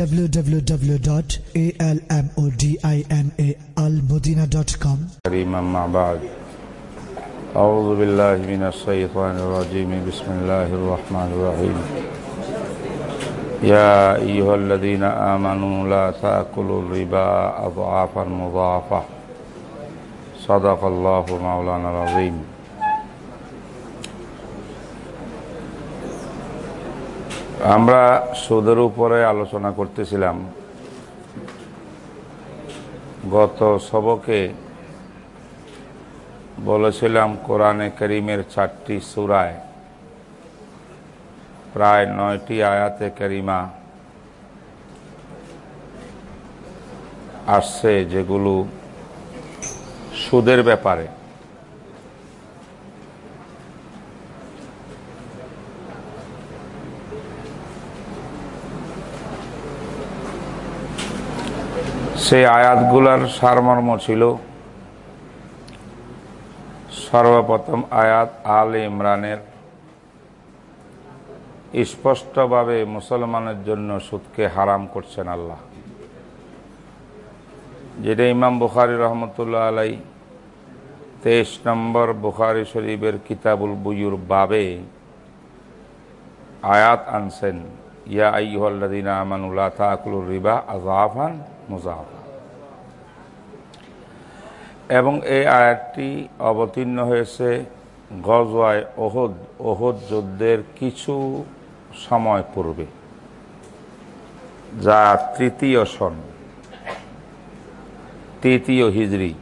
www.almodinaalmodina.com كريم أما بعد أعوذ بالله من الشيطان الرجيم. بسم الله الرحمن الرحيم. يا أيها الذين آمنوا لا تأكلوا الربا أضعافا مضاعفة. صدق الله مولانا العظيم. আমরা সুদের উপরে আলোচনা করতেছিলাম। গত সবকে বলেছিলাম কোরআনে করিমের চারটি সুরায়, প্রায় নয়টি আয়াতে করিমা আসছে যেগুলো সুদের ব্যাপারে। সেই আয়াতগুলার সারমর্ম ছিল সর্বপ্রথম আয়াত আল ইমরানের, স্পষ্টভাবে মুসলমানের জন্য সুদকে হারাম করছেন আল্লাহ। যেটা ইমাম বুখারি রহমতুল্লাহ আলাই তেইশ নম্বর বুখারি শরীফের কিতাবুল বুয়ুর বাবে আয়াত আনছেন, ইয়া আইহল্লাদিনা আমানুল্লাহ তাকুলুর রিবা আজাফান মুজাফা এবং এই আয়াতটি অবতীর্ণ হয়েছে গজওয়ায় ওহদ। ওহদ যুদ্ধের কিছু সময় পূর্বে, যা তৃতীয় সন, তৃতীয় হিজড়ি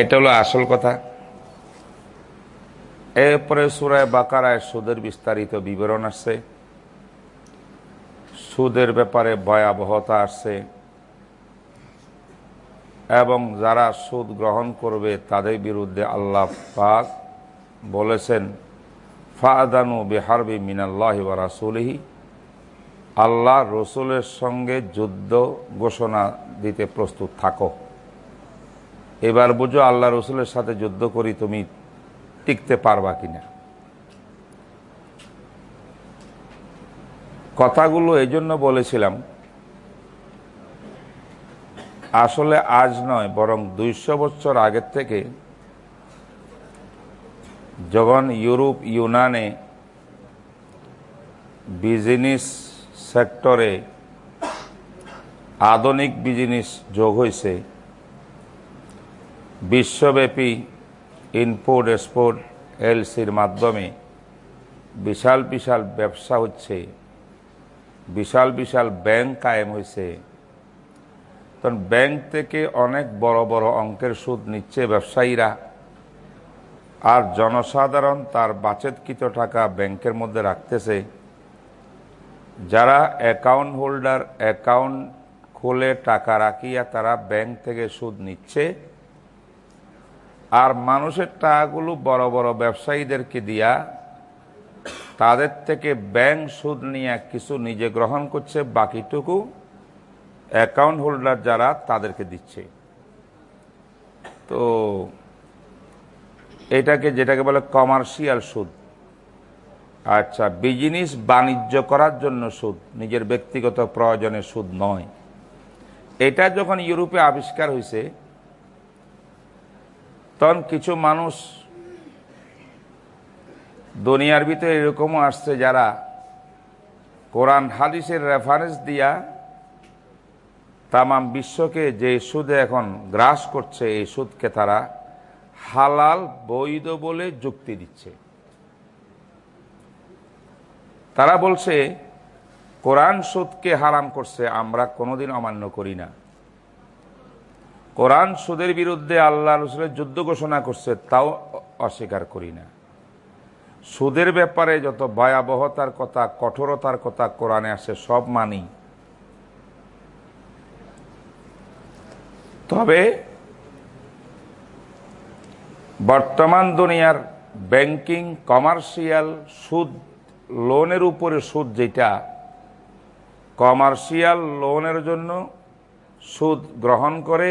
এটা হলো আসল কথা। এরপরে সুরায় বাকারায় সুদের বিস্তারিত বিবরণ আসছে। সুদের ব্যাপারে ভয়াবহতা আসছে। এবং যারা সুদ গ্রহণ করবে তাদের বিরুদ্ধে আল্লাহ পাক বলেছেন, ফাদানু বেহারবি মিনাল্লাহ রাসুলহি। আল্লাহ রসুলের সঙ্গে যুদ্ধ ঘোষণা দিতে প্রস্তুত থাকো। এবার বুঝো আল্লাহ রসুলের সাথে যুদ্ধ করি তুমি টিকতে পারবা কিনা। কথাগুলো এই জন্য বলেছিলাম আসলে আজ নয়, বরং দুইশো বছর আগের থেকে যখন ইউরোপ, ইউনানে বিজনেস সেক্টরে আধুনিক বিজনেস যোগ হয়েছে, বিশ্বব্যাপী ইনপোর্ট এক্সপোর্ট এলসির মাধ্যমে বিশাল বিশাল ব্যবসা হচ্ছে, বিশাল বিশাল ব্যাংক কায়েম হয়েছে। তখন ব্যাংক থেকে অনেক বড় বড় অঙ্কের সুদ নিচ্ছে ব্যবসায়ীরা। আর জনসাধারণ তার বাচেতকৃত টাকা ব্যাংকের মধ্যে রাখতেছে। যারা অ্যাকাউন্ট হোল্ডার, অ্যাকাউন্ট খুলে টাকা রাখিয়া তারা ব্যাংক থেকে সুদ নিচ্ছে। আর মানুষের টাকাগুলো বড় বড় ব্যবসায়ীদেরকে দিয়া তাদের থেকে ব্যাংক সুদ নিয়ে কিছু নিজে গ্রহণ করছে, বাকিটুকু অ্যাকাউন্ট হোল্ডার যারা তাদেরকে দিচ্ছে। তো এটাকে যেটাকে বলে কমার্শিয়াল সুদ। আচ্ছা বিজনেস বাণিজ্য করার জন্য সুদ, নিজের ব্যক্তিগত প্রয়োজনে সুদ নয়। এটা যখন ইউরোপে আবিষ্কার হয়েছে, তখন কিছু মানুষ দুনিয়ার ভিতরে এরকমও আসছে যারা কোরআন, হাদিসের রেফারেন্স দিয়া তামাম বিশ্বকে যে সুদে এখন গ্রাস করছে, এই সুদকে তারা হালাল, বৈধ বলে যুক্তি দিচ্ছে। তারা বলছে, কোরআন সুদকে হারাম করছে, আমরা কোনোদিন অমান্য করি না। কোরআন সুদের বিরুদ্ধে আল্লাহ রসুলের যুদ্ধ ঘোষণা করছে, তাও অস্বীকার করি না। সুদের ব্যাপারে যত ভয়াবহতার কথা, কঠোরতার কথা কোরআনে আসে সব মানি। তবে বর্তমান দুনিয়ার ব্যাংকিং, কমার্শিয়াল সুদ, লোনের উপরে সুদ যেটা, কমার্শিয়াল লোনের জন্য সুদ গ্রহণ করে,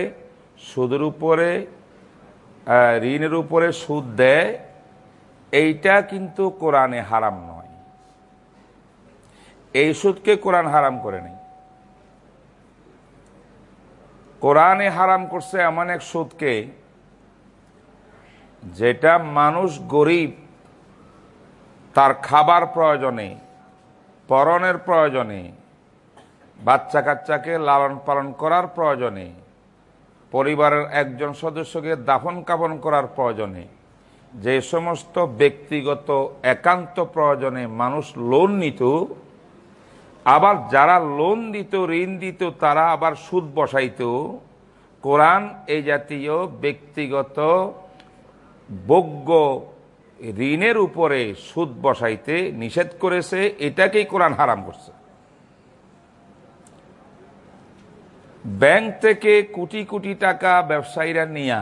সুদের উপরে ঋণের উপরে সুদ দেয়, এইটা কিন্তু কোরআনে হারাম নয়। এই সুদকে কোরআন হারাম করে নেই। কোরআনে হারাম করছে এমন এক সুদকে যেটা মানুষ গরিব, তার খাবার প্রয়োজনে, পরনের প্রয়োজনে, বাচ্চা কাচ্চাকে লালন পালন করার প্রয়োজনে, পরিবারের একজন সদস্যকে দাফন কাফন করার প্রয়োজনে, যে সমস্ত ব্যক্তিগত একান্ত প্রয়োজনে মানুষ লোন নিত আবার যারা লোন দিত, ঋণ দিত, তারা আবার সুদ বসাইত। কোরআন এই জাতীয় ব্যক্তিগত বজ্ঞ ঋণের উপরে সুদ বসাইতে নিষেধ করেছে, এটাকেই কোরআন হারাম করছে। ব্যাংক থেকে কোটি কোটি টাকা ব্যবসায়ীরা নিয়া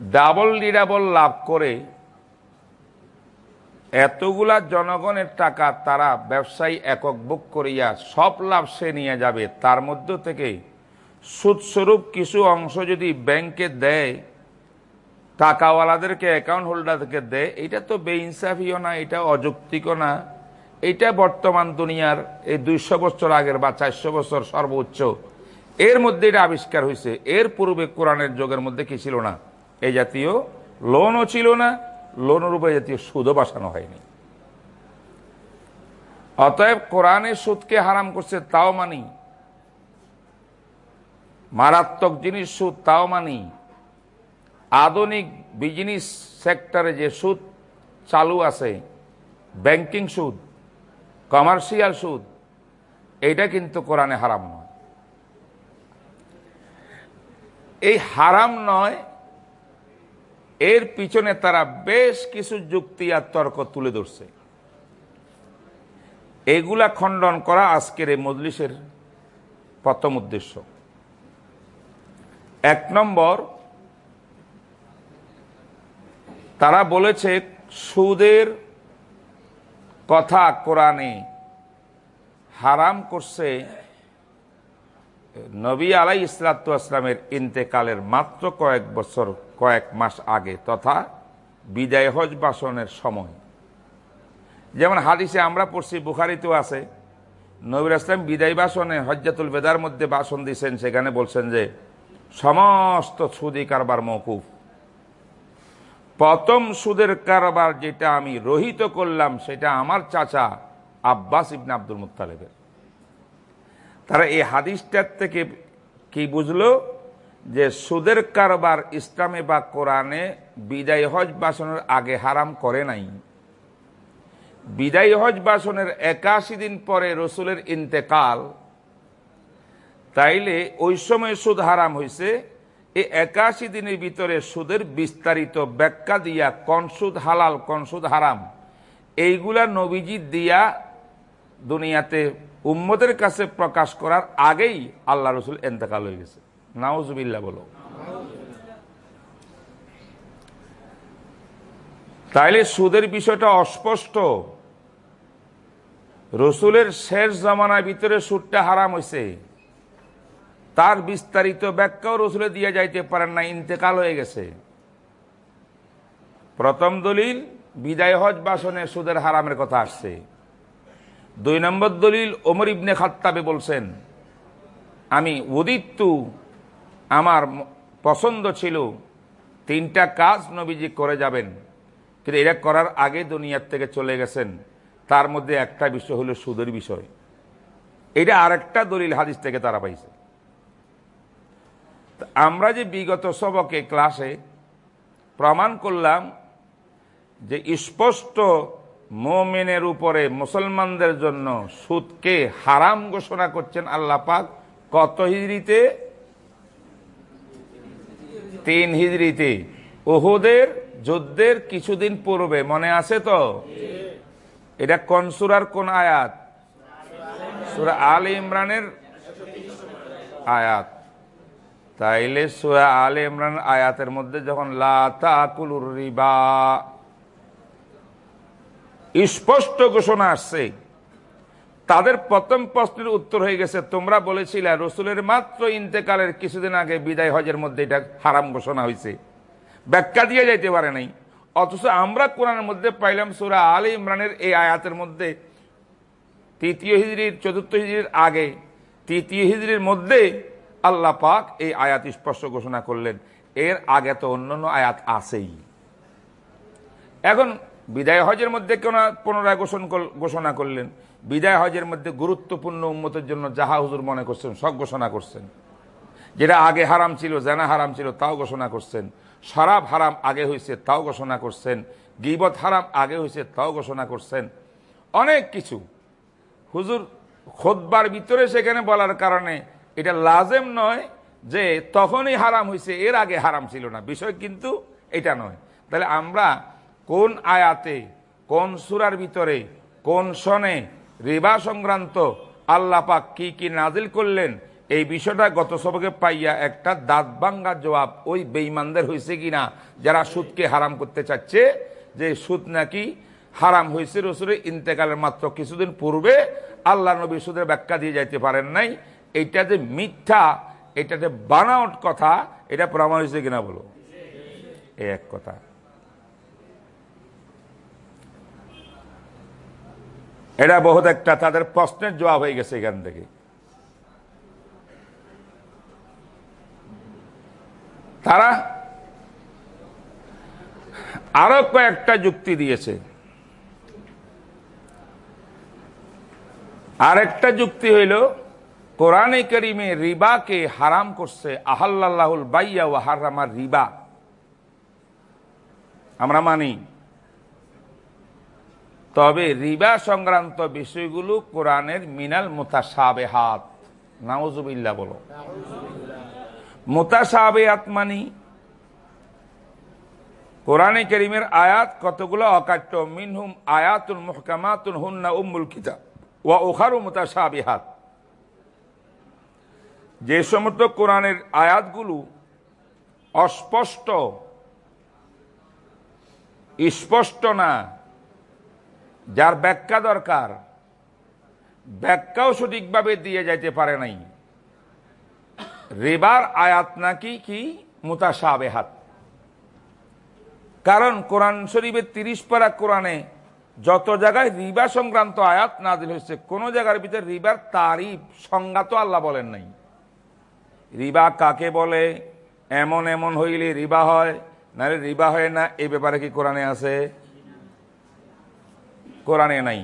ডাবল ডিডাবল লাভ করে এতগুলা জনগণের টাকা তারা ব্যবসায়ী একক বুক করিয়া সব লাভ সে নিয়ে যাবে। তার মধ্য থেকে সুদস্বরূপ কিছু অংশ যদি ব্যাংকে দেয়, টাকাওয়ালাদেরকে অ্যাকাউন্ট হোল্ডারদেরকে দেয়, এটা তো বেইনসাফিও না, এটা অযৌক্তিকও না। এটা বর্তমান দুনিয়ার এই দুইশো বছর আগের বা চারশো বছর সর্বোচ্চ। এর মধ্যে এটা আবিষ্কার হয়েছে। এর পূর্বে কোরআনের যুগের মধ্যে কি ছিল না? এই জাতীয় লোনও ছিল না লোনের উপরে জাতীয় সুদও বাসানো হয়নি। অতএব কোরআনের সুদকে হারাম করছে, তাও মানি। মারাত্মক জিনিস সুদ, তাও মানি। আধুনিক বিজনেস সেক্টরে যে সুদ চালু আছে, ব্যাংকিং সুদ, কমার্শিয়াল সুদ, এইটা কিন্তু কোরআনে হারাম নয়। এই হারাম নয় এর পিছনে তারা বেশ কিছু যুক্তি আর তর্ক তুলে ধরছে। এগুলা খণ্ডন করা আজকের এই মজলিসের প্রথম উদ্দেশ্য। এক নম্বর, তারা বলেছে, সুদের কথা কোরআনে হারাম করছে নবী আলাই ইসলাতামের ইন্তেকালের মাত্র কয়েক বছর কয়েক মাস আগে, তথা বিদায় হজ বাসনের সময়। যেমন হাদিসে আমরা পড়ছি, বুখারিতেও আছে, নবীর ইসলাম বিদায় বাসনে হজ্জাতুল বেদার মধ্যে বাসন দিয়েছেন সেখানে বলছেন যে, সমস্ত সুদি কারবার মৌকুফ প্রথম সুদের কারবার যেটা আমি রহিত করলাম, সেটা আমার চাচা আব্বাস ইবনে আব্দুল মুতালেবের তারা এই হাদিসটার থেকে কি বুঝলো? যে সুদের কারবার ইসলামে বা কোরআনে বিদায় হজ বাসনের আগে হারাম করে নাই। বিদায় হজ বাসনের একাশি দিন পরে রসুলের ইন্তেকাল। তাইলে ওই সময় সুদ হারাম হয়েছে এই একাশি দিনের ভিতরে সুদের বিস্তারিত ব্যাখ্যা দিয়া কন সুদ হালাল, কন সুদ হারাম, এইগুলা নবীজি দিয়া দুনিয়াতে উম্মদের কাছে প্রকাশ করার আগেই আল্লাহ রসুল এন্তেকাল হয়ে গেছে। নাউজুবিল্লা বলো। তাইলে সুদের বিষয়টা অস্পষ্ট। রসুলের শেষ জমানার ভিতরে সুদটা হারাম হয়েছে তার বিস্তারিত ব্যাখ্যাও রসুলে দিয়ে যাইতে পারেন না, ইন্তেকাল হয়ে গেছে। প্রথম দলিল, বিদায় হজ বাসনে সুদের হারামের কথা আসছে। দুই নম্বর দলিল, ওমর ইবনে খাত্তাবে বলছেন, আমি উদিত্তু আমার পছন্দ ছিল তিনটা কাজ নবীজি করে যাবেন, কিন্তু এটা করার আগে দুনিয়ার থেকে চলে গেছেন। তার মধ্যে একটা বিষয় হলো সুদের বিষয়। এটা আরেকটা দলিল হাদিস থেকে তারা পাইছে। আমরা যে বিগত সবকে ক্লাসে প্রমাণ করলাম যে স্পষ্ট মোমেনের উপরে মুসলমানদের জন্য সুদকে হারাম ঘোষণা করছেন আল্লাহ পাক কত হিজড়িতে? তিন হিজড়িতে। ওহুদের যুদ্ধের কিছুদিন পূর্বে, মনে আছে তো? এটা কোন সুরার কোন আয়াত? সুরা আল ইমরানের আয়াত। তাইলে সুরা আল ইমরান আয়াতের মধ্যে যখন লাকুলুর স্পষ্ট ঘোষণা আসছে। তাদের প্রথম প্রশ্নের উত্তর হয়ে গেছে, তোমরা বলেছিলে, রসুলের মাত্র ইন্তেকালের কিছুদিন আগে বিদায় হজের মধ্যে এটা হারাম ঘোষণা হয়েছে। ব্যাখ্যা দিয়ে যাইতে পারে নাই। অথচ আমরা কোরআনের মধ্যে পাইলাম সুরা আলী ইমরানের এই আয়াতের মধ্যে, তৃতীয় হিজড়ির, চতুর্থ হিজড়ির আগে, তৃতীয় হিজড়ির মধ্যে আল্লাহ পাক এই আয়াত স্পষ্ট ঘোষণা করলেন। এর আগে তো অন্যান্য আয়াত আছেই। এখন বিদায় হজের মধ্যে কেন পুনরায় ঘোষণ ঘোষণা করলেন। বিদায় হজের মধ্যে গুরুত্বপূর্ণ উন্মতের জন্য যাহা হুজুর মনে করছেন, সব ঘোষণা করছেন। যেটা আগে হারাম ছিল, জানা হারাম ছিল, তাও ঘোষণা করছেন। শরাব হারাম আগে হয়েছে, তাও ঘোষণা করছেন। গিবত হারাম আগে হয়েছে, তাও ঘোষণা করছেন। অনেক কিছু। হুজুর খোদবার ভিতরে সেখানে বলার কারণে এটা লাজেম নয় যে তখনই হারাম হয়েছে, এর আগে হারাম ছিল না। বিষয় কিন্তু এটা নয়। তাহলে আমরা কোন আয়াতে, কোন সুরার ভিতরে, কোন সনে রিবা সংক্রান্ত আল্লাহ পাক কি কি নাজিল করলেন, এই বিষয়টা গত সবকে পাইয়া একটা দাঁত ভাঙ্গা জবাব ওই বেইমানদের হয়েছে কিনা, যারা সুদকে হারাম করতে চাচ্ছে, যে সুদ নাকি হারাম হয়েছে রসুলের ইন্তেকালের মাত্র কিছুদিন পূর্বে, আল্লাহ নবী সুদের ব্যাখ্যা দিয়ে যাইতে পারেন নাই, এইটা যে মিথ্যা এটা যে বানাউট কথা, এটা প্রমাণ হয়েছে কিনা বলো? এই এক কথা। এটা বহুত একটা তাদের প্রশ্নের জবাব হয়ে গেছে এখান থেকে। তারা আরও কয়েকটা যুক্তি দিয়েছে। আরেকটা যুক্তি হইল, কোরআনে করিমে রিবাকে হারাম করছে আহাল্লাহুল বাইয়া ও হারামার রিবা। আমরা মানি। তবে রিবা সংক্রান্ত বিষয়গুলো কোরআনের মিনাল মোতাসাবে হাত নাওজুবিল্লা বলো। মোতাসাবে মানি? কোরআনে করিমের আয়াত কতগুলো? অকাট্য মিনহুম আয়াতুল মুহকামাতুল হুন্না উম্মুল কিতাব। ওয়া ওখারু মুতাসাবিহাত যে সমস্ত কোরআনের আয়াতগুলো অস্পষ্ট, স্পষ্ট না যার ব্যাখ্যা দরকার, ব্যাখ্যাও সঠিকভাবে দিয়ে যাইতে পারে নাই। রেবার আয়াত নাকি কি? মুতাসাবেহাত কারণ কোরআন শরীফের তিরিশ পারা কোরআনে যত জায়গায় রিবা সংক্রান্ত আয়াত নাজিল হয়েছে, কোন জায়গার ভিতরে রিবার তারিফ, সংজ্ঞা তো আল্লাহ বলেন নাই। রিবা কাকে বলে? এমন এমন হইলে রিবা হয়, নাহলে রিবা হয় না এই ব্যাপারে কি কোরআনে আছে? কোরআনে নাই।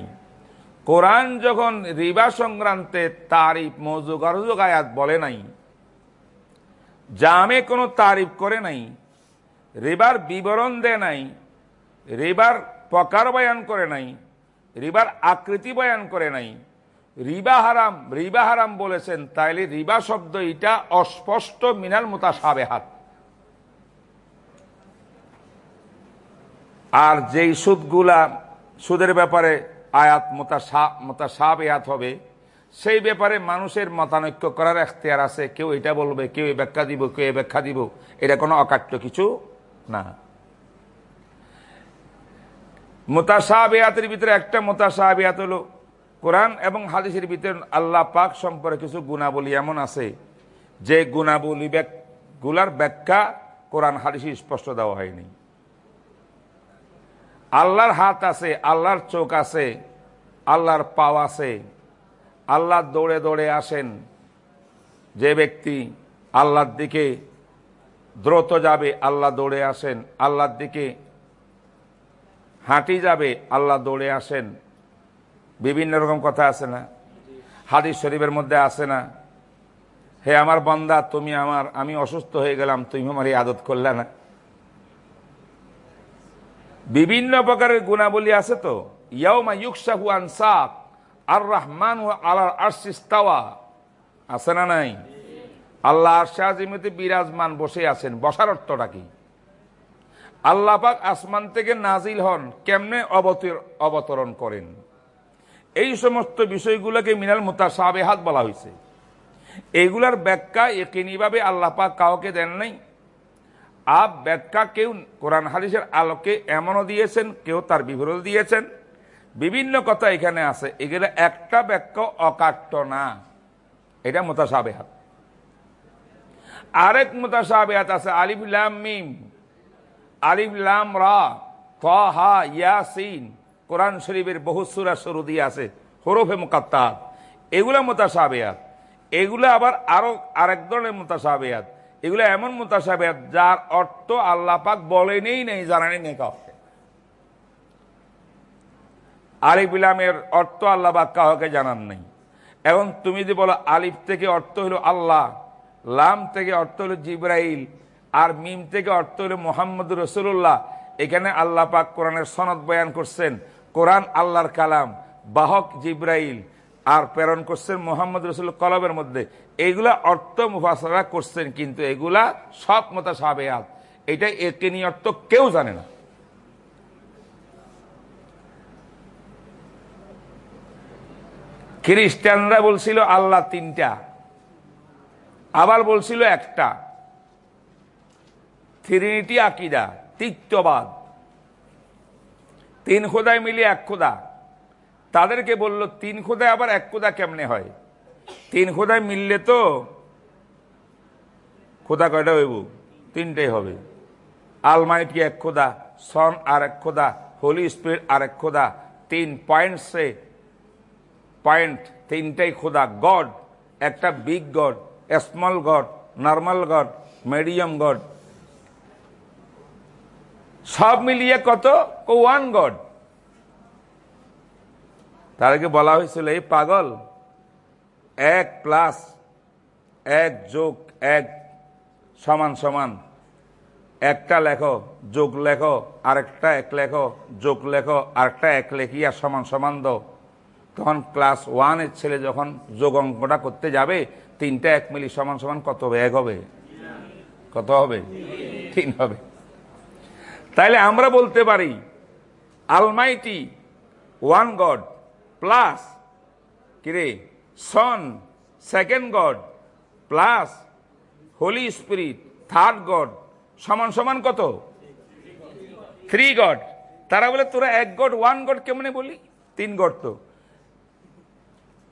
কোরআন যখন রিবা সংক্রান্তে তারিফ মজুগ অরজুগ আয়াত বলে নাই, জামে কোনো তারিফ করে নাই, রিবার বিবরণ দেয় নাই, রিবার প্রকার বয়ান করে নাই, রিবার আকৃতি বয়ান করে নাই, রিবা হারাম রিবা হারাম বলেছেন, তাইলে রিবা শব্দ এটা অস্পষ্ট মিনাল মোতাসাবে হাত আর যেই সুদগুলা সুদের ব্যাপারে আয়াত মোতা মোতা মোতাসাবে হাত হবে। সেই ব্যাপারে মানুষের মতানৈক্য করার এখতিয়ার আছে। কেউ এটা বলবে, কেউ এই ব্যাখ্যা দিব, কেউ এই ব্যাখ্যা দিব। এটা কোনো অকাট্য কিছু না। মোতাসাহাবিয়াতের ভিতরে একটা মোতাসাহাবিয়াত হলো কোরআন এবং হাদিসের ভিতরে আল্লাহ পাক সম্পর্কে কিছু গুণাবলী এমন আছে যে গুণাবলী গুলার ব্যাখ্যা কোরআন, হাদিসে স্পষ্ট দেওয়া হয়নি। আল্লাহর হাত আছে, আল্লাহর চোখ আছে, আল্লাহর পাও আছে। আল্লাহ দৌড়ে দৌড়ে আসেন। যে ব্যক্তি আল্লাহর দিকে দ্রুত যাবে, আল্লাহ দৌড়ে আসেন। আল্লাহর দিকে হাঁটি যাবে, আল্লাহ দৌড়ে আসেন। বিভিন্ন রকম কথা আছে না? হাদিস শরীফের মধ্যে আছে না? হে আমার বন্দা, তুমি আমার, আমি অসুস্থ হয়ে গেলাম, তুমি আমার এই আদত করলে না? বিভিন্ন প্রকারের গুণাবলী আছে তো। ইয়াউমা ইউকসাহু আনসাক আর রহমান আল্লাহ আরশিস্তাওয়া আছে না নাই? আল্লাহ আরশাজিমতে বিরাজমান বসে আছেন। বসার অর্থটা কি? আল্লাহ আসমান থেকে নাজিল হন, কেমনে অবতরণ করেন? এই সমস্ত বিষয়গুলোকে মিনাল মোতাসাবেহাত বলা হয়েছে এইগুলার ব্যাখ্যা একিনিভাবে আল্লাহ কাউকে দেন নাই। আপ ব্যাখ্যা কেউ কোরআন হাদিসের আলোকে এমনও দিয়েছেন, কেউ তার বিবরণ দিয়েছেন। বিভিন্ন কথা এখানে আছে, এগুলো একটা ব্যাখ্যা অকাট্য না। এটা মোতাসাবেহাত আরেক মোতাসাবেহাত আছে আলিফুল্লাম মিম। আলিফলাম রা হা ইয়াসিন কোরআন শরীফের বহু সুরা শুরু দিয়ে আছে, হরফে মুকাত্তাত এগুলা মোতাসাবেয়াত এগুলো আবার আরও আরেক ধরনের মোতাসাবেয়াত এগুলো এমন মোতাসাবেয়াত যার অর্থ আল্লাহ পাক বলেনই নেই জানানি নেই কাউকে। আলিফ ইলামের অর্থ আল্লাহ পাক কাউকে জানান নেই। এবং তুমি যদি বলো আলিফ থেকে অর্থ হলো আল্লাহ, লাম থেকে অর্থ হলো জিব্রাইল, আর মিম থেকে অর্থ হলো মোহাম্মদ রসুল্লাহ এখানে আল্লাহ পাক কোরআনের সনদ বয়ান করছেন, কোরআন আল্লাহর কালাম, বাহক জিব্রাইল আর প্রেরণ করছেন মোহাম্মদ রসুল কলবের মধ্যে। এইগুলা অর্থ মুফাসরা করছেন, কিন্তু এগুলা সব মতো সাবেয়াত এটা একে নিয়ে অর্থ কেউ জানে না। খ্রিস্টানরা বলছিল, আল্লাহ তিনটা। আবার বলছিল একটা। থ্রিনিটি আকিদা, তিক্তবাদ। তিন খোদায় মিলিয়ে এক খোদা। তাদেরকে বলল, তিন খোদায় আবার এক খোদা কেমনে হয়? তিন খোদায় মিললে তো খোদা কয়টা হইব? তিনটাই হবে। আলমাইটি এক খোদা, সন আর এক খোদা, হোলি স্পিরিট আর এক খোদা, তিন পয়েন্টসে পয়েন্ট, তিনটাই খোদা। গড, একটা big god, small god, normal god, medium god. সব মিলিয়ে কত? One god. তাদেরকে বলা হয়েছিল, এই পাগল, এক প্লাস এক যোগ এক সমান সমান একটা লেখো, যোগ লেখো, আরেকটা এক লেখো, যোগ লেখো, আরেকটা এক লেখিয়া সমান সমান দাও। তখন ক্লাস ওয়ানের ছেলে যখন যোগ অঙ্কটা করতে যাবে, তিনটা এক মিলি সমান সমান কত হবে? এক হবে। কত হবে? তিন হবে। তাইলে আমরা বলতে পারি, আলমাইটি, ওয়ান গড প্লাস কিরে? Son second god plus holy spirit third god সমান সমান কত? থ্রি গড তারা বলে, তোরা এক গড ওয়ান গড কেমনে বলি তিন গড তো।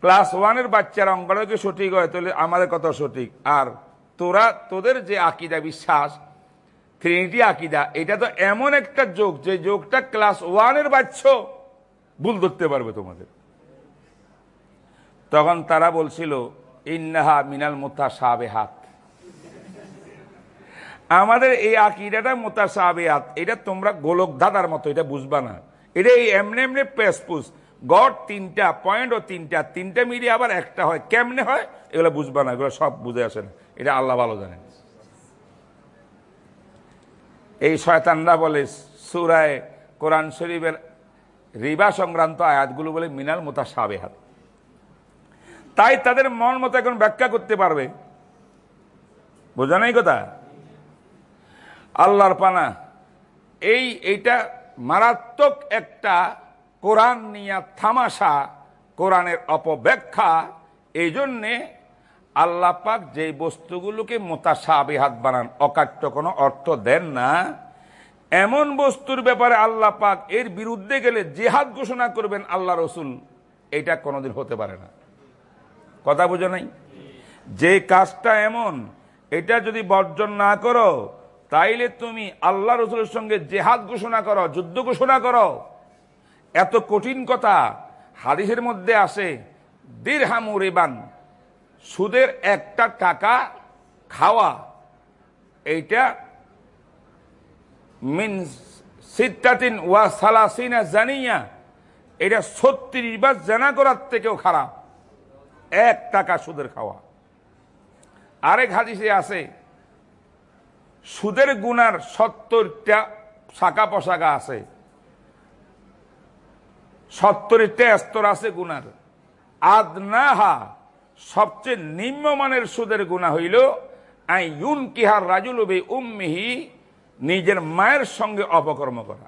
ক্লাস ওয়ানের বাচ্চারা অঙ্গটাকে সঠিক হয়, তাহলে আমাদের কত সঠিক। আর তোরা, তোদের যে আকিদা, বিশ্বাস ট্রিনিটি আকিদা, এটা তো এমন একটা যোগ, যে যোগটা ক্লাস ওয়ানের বাচ্চ ভুল ধরতে পারবে তোমাদের। তখন তারা বলছিল, ইন্নাহা মিনাল মোতা সাবে হাত আমাদের এই আকিরাটা মোতা সাবে হাত এটা তোমরা গোলক দাদার মতো, এটা বুঝবা না। এটা এই এমনি এমনি পেসপুস, গড় তিনটা পয়েন্ট ও তিনটা তিনটা মিলিয়ে আবার একটা হয়। কেমনে হয়? এগুলো বুঝবা না, এগুলো সব বুঝে আসে না। এটা আল্লাহ ভালো জানেন। এই শয়তানরা বলে, সুরায় কোরআন শরীফের রিবা সংক্রান্ত আয়াতগুলো বলে মিনাল মোতা সাবেহাত তাই তাদের মন মতো এখন ব্যাখ্যা করতে পারবে। বোঝা নাই কথা? আল্লাহর পানা। এই, এইটা মারাত্মক একটা কোরআন নিয়া থামাশা কোরআনের অপব্যাখ্যা। এই জন্যে আল্লাহ পাক যে বস্তুগুলোকে মোতাসাবিহাত বানান, অকাট্য কোনো অর্থ দেন না। এমন বস্তুর ব্যাপারে আল্লাহ পাক এর বিরুদ্ধে গেলে জেহাদ ঘোষণা করবেন আল্লাহ রসুল। এটা কোনোদিন হতে পারে না। কথা বুঝো নাই? যে কাজটা এমন, এটা যদি বর্জন না করো, তাইলে তুমি আল্লাহ রসুলের সঙ্গে জেহাদ ঘোষণা করো, যুদ্ধ ঘোষণা করো। এত কঠিন কথা হাদিসের মধ্যে আসে দীর্হামু রেবান, সুদের একটা টাকা খাওয়া, এইটা মিন সিদ্ধাতিন ওয়া সালাসিনা জানিয়া, এটা ছত্রিশ বার জানা করার থেকেও খারাপ। এক টাকা সুদের খাওয়া। আরেক হাদিসে আছে, সুদের গুনার সত্তরটা শাখা পোশাকা আছে। সত্তরটা স্তর আছে গুনার। আদনাহা, সবচেয়ে নিম্নমানের সুদের গুণা হইল আই ইউন কিহার রাজুল উম্মিহি, নিজের মায়ের সঙ্গে অপকর্ম করা।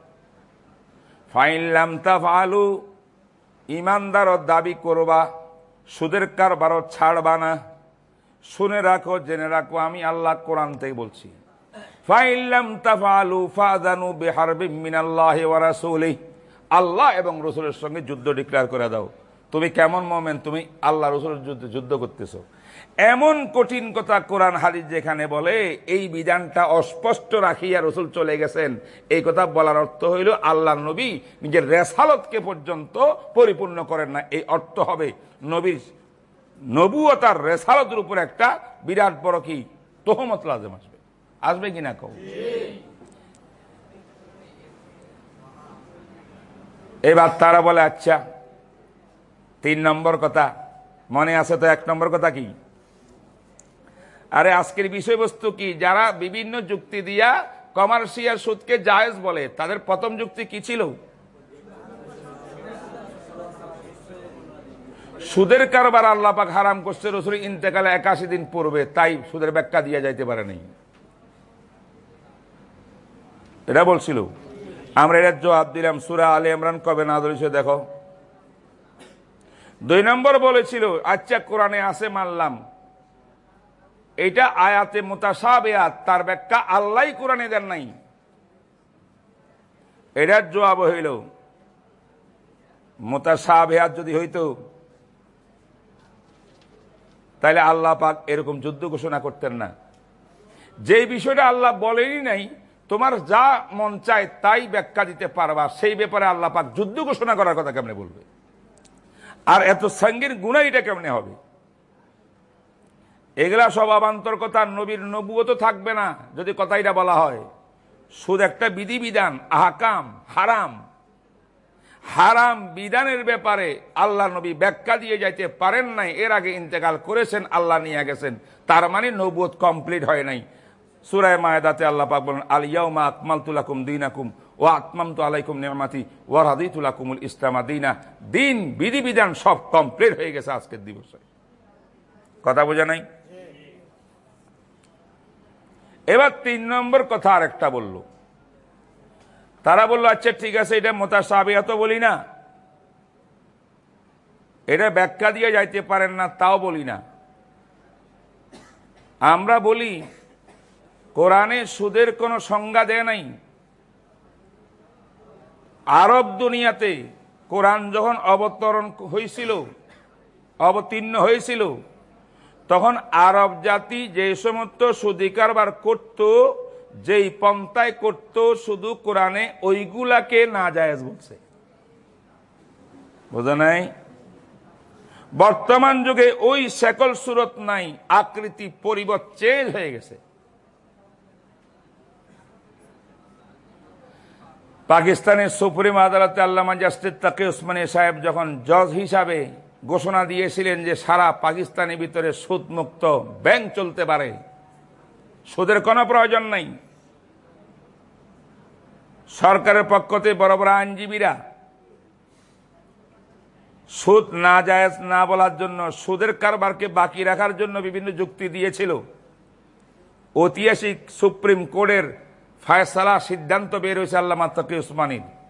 ফাইনলাম তা ফালু ইমানদারও দাবি করবা, সুদের কারবারও ছাড়বা না। শুনে রাখো, জেনে রাখো, আমি আল্লাহ কোরআন থেকে বলছি। বিহারবিম মিনাল্লাহি আল্লাহ এবং রসুলের সঙ্গে যুদ্ধ ডিক্লেয়ার করে দাও। তুমি কেমন মোমেন, তুমি আল্লাহ রসুলের যুদ্ধে, যুদ্ধ করতেছো। এমন কঠিন কথা কোরআন হাদিস যেখানে বলে, এই বিধানটা অস্পষ্ট রাখিয়া রসুল চলে গেছেন। এই কথা বলার অর্থ হইল আল্লাহ নবী নিজের রেসালতকে পর্যন্ত পরিপূর্ণ করেন না। এই অর্থ হবে, নবীর নবুও তার রেসালতের উপর একটা বিরাট বড় কি? তোহমত লাজেম আসবে। আসবে কিনা কও? এবার তারা বলে আচ্ছা তিন নম্বর কথা, মনে আছে তো এক নম্বর কথা কি? আরে আজকের বিষয়বস্তু কি? যারা বিভিন্ন যুক্তি দিয়া কমার্শিয়াল সুদকে জায়েজ বলে, তাদের প্রথম যুক্তি কি ছিল? সুদের কারবার আল্লাহ পাক হারাম করছে রসুল ইন্তেকালে একাশি দিন পূর্বে, তাই সুদের ব্যাখ্যা দিয়ে যাইতে পারে নাই। এটা বলছিল। আমরা এর জবাব দিলাম সুরা আলে ইমরান কবে না ধরেছে দেখো। দুই নম্বর বলেছিল আচ্ছা কোরআনে আছে মানলাম এটা আয়াতে মোতাসাবেয়াত, তার ব্যাখ্যা আল্লাহ কোরআনে দেন নাই। এটার জবাব হইল, মোতাসাবেয়াত যদি হইতো, তাহলে আল্লাহ পাক এরকম যুদ্ধ ঘোষণা করতেন না। যে বিষয়টা আল্লাহ বলেনই নাই, তোমার যা মন চায় তাই ব্যাখ্যা দিতে পারবা, সেই ব্যাপারে আল্লাহ পাক যুদ্ধ ঘোষণা করার কথা কেমনে বলবে? আর এত সঙ্গীর গুণা এটা কেমনে হবে? এগুলা সব অবান্তর কথা, নবীর নবুও তো থাকবে না, যদি কথাইটা বলা হয়। সুদ একটা বিধিবিধান, আহকাম, হারাম। হারাম বিধানের ব্যাপারে আল্লাহ নবী ব্যাখ্যা দিয়ে যাইতে পারেন নাই, এর আগে ইন্তেকাল করেছেন, আল্লাহ নিয়ে গেছেন। তার মানে নবুত কমপ্লিট হয় নাই। সুরায় মায়দাতে আল্লাহ পাক বলেন আলিয়াউমা আকমাল তুলাকুম দিন আকুম ও আত্মাম তো আলাইকুম নিয়ামাতি ও রাদি তুলাকুমুল ইসলামা দিনা। দিন, বিধিবিধান সব কমপ্লিট হয়ে গেছে আজকের দিবসে। কথা বোঝা নাই? এবার তিন নম্বর কথা আরেকটা বলল। তারা বলল আচ্ছা ঠিক আছে, এটা মোতা সাবিয়া তো বলি না। এটা ব্যাখ্যা দিয়ে যাইতে পারেন না, তাও বলি না। আমরা বলি, কোরআনে সুদের কোনো সংজ্ঞা দেয় নাই। আরব দুনিয়াতে কোরআন যখন অবতরণ হয়েছিল অবতীর্ণ হয়েছিল তখন আরব জাতি যে সমস্ত সুদি কারবার করত, যেই পন্থায় করত, শুধু কোরআনে ওইগুলাকে না জায়েজ বলছে। বোঝা নাই? বর্তমান যুগে ওই সেকল সুরত নাই, আকৃতি পরিবর্ত চেঞ্জ হয়ে গেছে। পাকিস্তানের সুপ্রিম আদালতে আল্লামা জাস্টিস তাকে ওসমানী সাহেব যখন জজ হিসাবে ঘোষণা দিয়েছিলেন যে সারা পাকিস্তানের ভিতরে সুদ মুক্ত ব্যাংক চলতে পারে। সুদের কোনো প্রয়োজন নাই। সরকারের পক্ষতে বড় বড় আইনজীবীরা সুদ না জায়েজ না বলার জন্য, সুদের কারবারকে বাকি রাখার জন্য বিভিন্ন যুক্তি দিয়েছিল। ঐতিহাসিক সুপ্রিম কোর্টের ফায়সালা সিদ্ধান্ত বের হয়েছে আল্লামা তকি উসমানীর।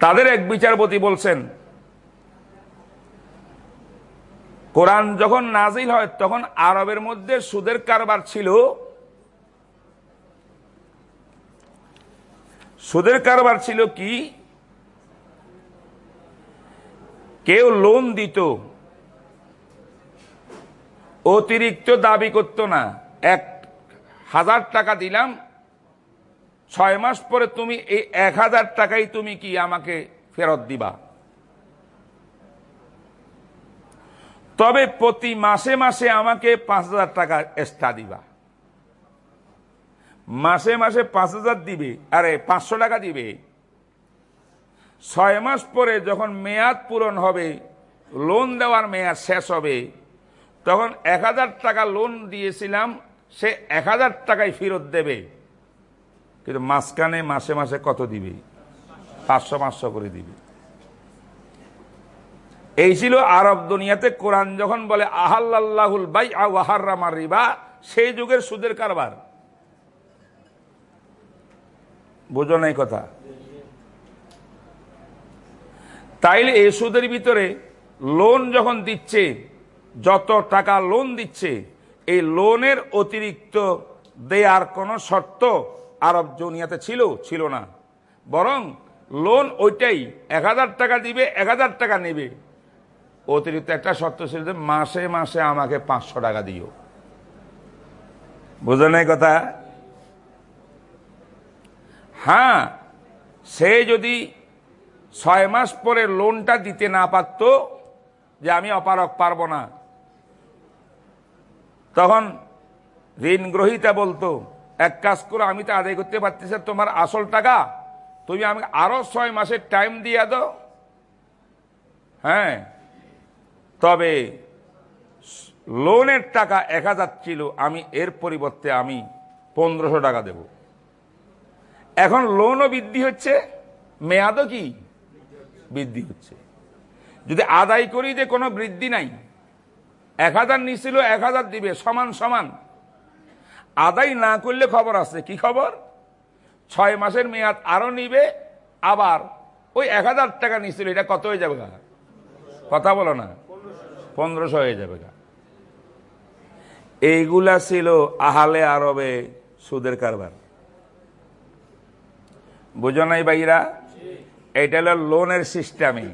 তাদের এক বিচারপতি বলছেন, কোরআন যখন নাজিল হয় তখন আরবের মধ্যে সুদের কারবার ছিল। সুদের কারবার ছিল কি? কেউ লোন দিত, অতিরিক্ত দাবি করতো না। এক হাজার টাকা দিলাম ছয় মাস পরে তুমি এই এক হাজার টাকাই তুমি কি আমাকে ফেরত দিবা? তবে প্রতি মাসে মাসে আমাকে পাঁচ হাজার টাকা এক্সট্রা দিবা। মাসে মাসে পাঁচ হাজার দিবে, আরে পাঁচশো টাকা দিবে। ছয় মাস পরে যখন মেয়াদ পূরণ হবে লোন দেওয়ার মেয়াদ শেষ হবে, তখন এক হাজার টাকা লোন দিয়েছিলাম, সে এক টাকাই ফেরত দেবে। কিন্তু মাঝখানে মাসে মাসে কত দিবে? পাঁচশো পাঁচশো করে দিবে। এই ছিল আরব দুনিয়াতে কোরআন যখন বলে আহাল্লাহুল বাই আহার রিবা সেই যুগের সুদের কারবার। বুঝো নাই কথা? তাইলে এই সুদের ভিতরে লোন যখন দিচ্ছে, যত টাকা লোন দিচ্ছে, এই লোনের অতিরিক্ত দেয়ার কোনো শর্ত আরব জুনিয়াতে ছিল ছিল না। বরং লোন ওইটাই এক হাজার টাকা দিবে, এক হাজার টাকা নেবে। অতিরিক্ত একটা শর্ত ছিল যে মাসে মাসে আমাকে পাঁচশো টাকা দিও। বুঝলেন এই কথা? হ্যাঁ সে যদি ছয় মাস পরে লোনটা দিতে না পারত যে আমি অপারক পারব না। তখন ঋণ গ্রহীতা বলতো এক কাজ করে, আমি তো আদায় করতে পারতেছি তোমার আসল টাকা তুমি আমি আরও ছয় মাসের টাইম দিয়ে দাও। হ্যাঁ। তবে লোনের টাকা এক হাজার ছিল, আমি এর পরিবর্তে আমি পনেরোশো টাকা দেব। এখন লোনও বৃদ্ধি হচ্ছে, মেয়াদও কি? বৃদ্ধি হচ্ছে। যদি আদায় করি যে কোনো বৃদ্ধি নাই, এক হাজার নিছিল, এক হাজার দিবে, সমান সমান। আদায় না করলে খবর আছে। কি খবর? ছয় মাসের মেয়াদ আরও নিবে, আবার ওই এক হাজার টাকা নিছিল, এটা কত হয়ে যাবে গা? কথা বলো না। পনেরোশো হয়ে যাবে গা। এইগুলা ছিল আহালে আরবে সুদের কারবার। বুঝো নাই ভাইরা? এটা হলো লোনের সিস্টেমই।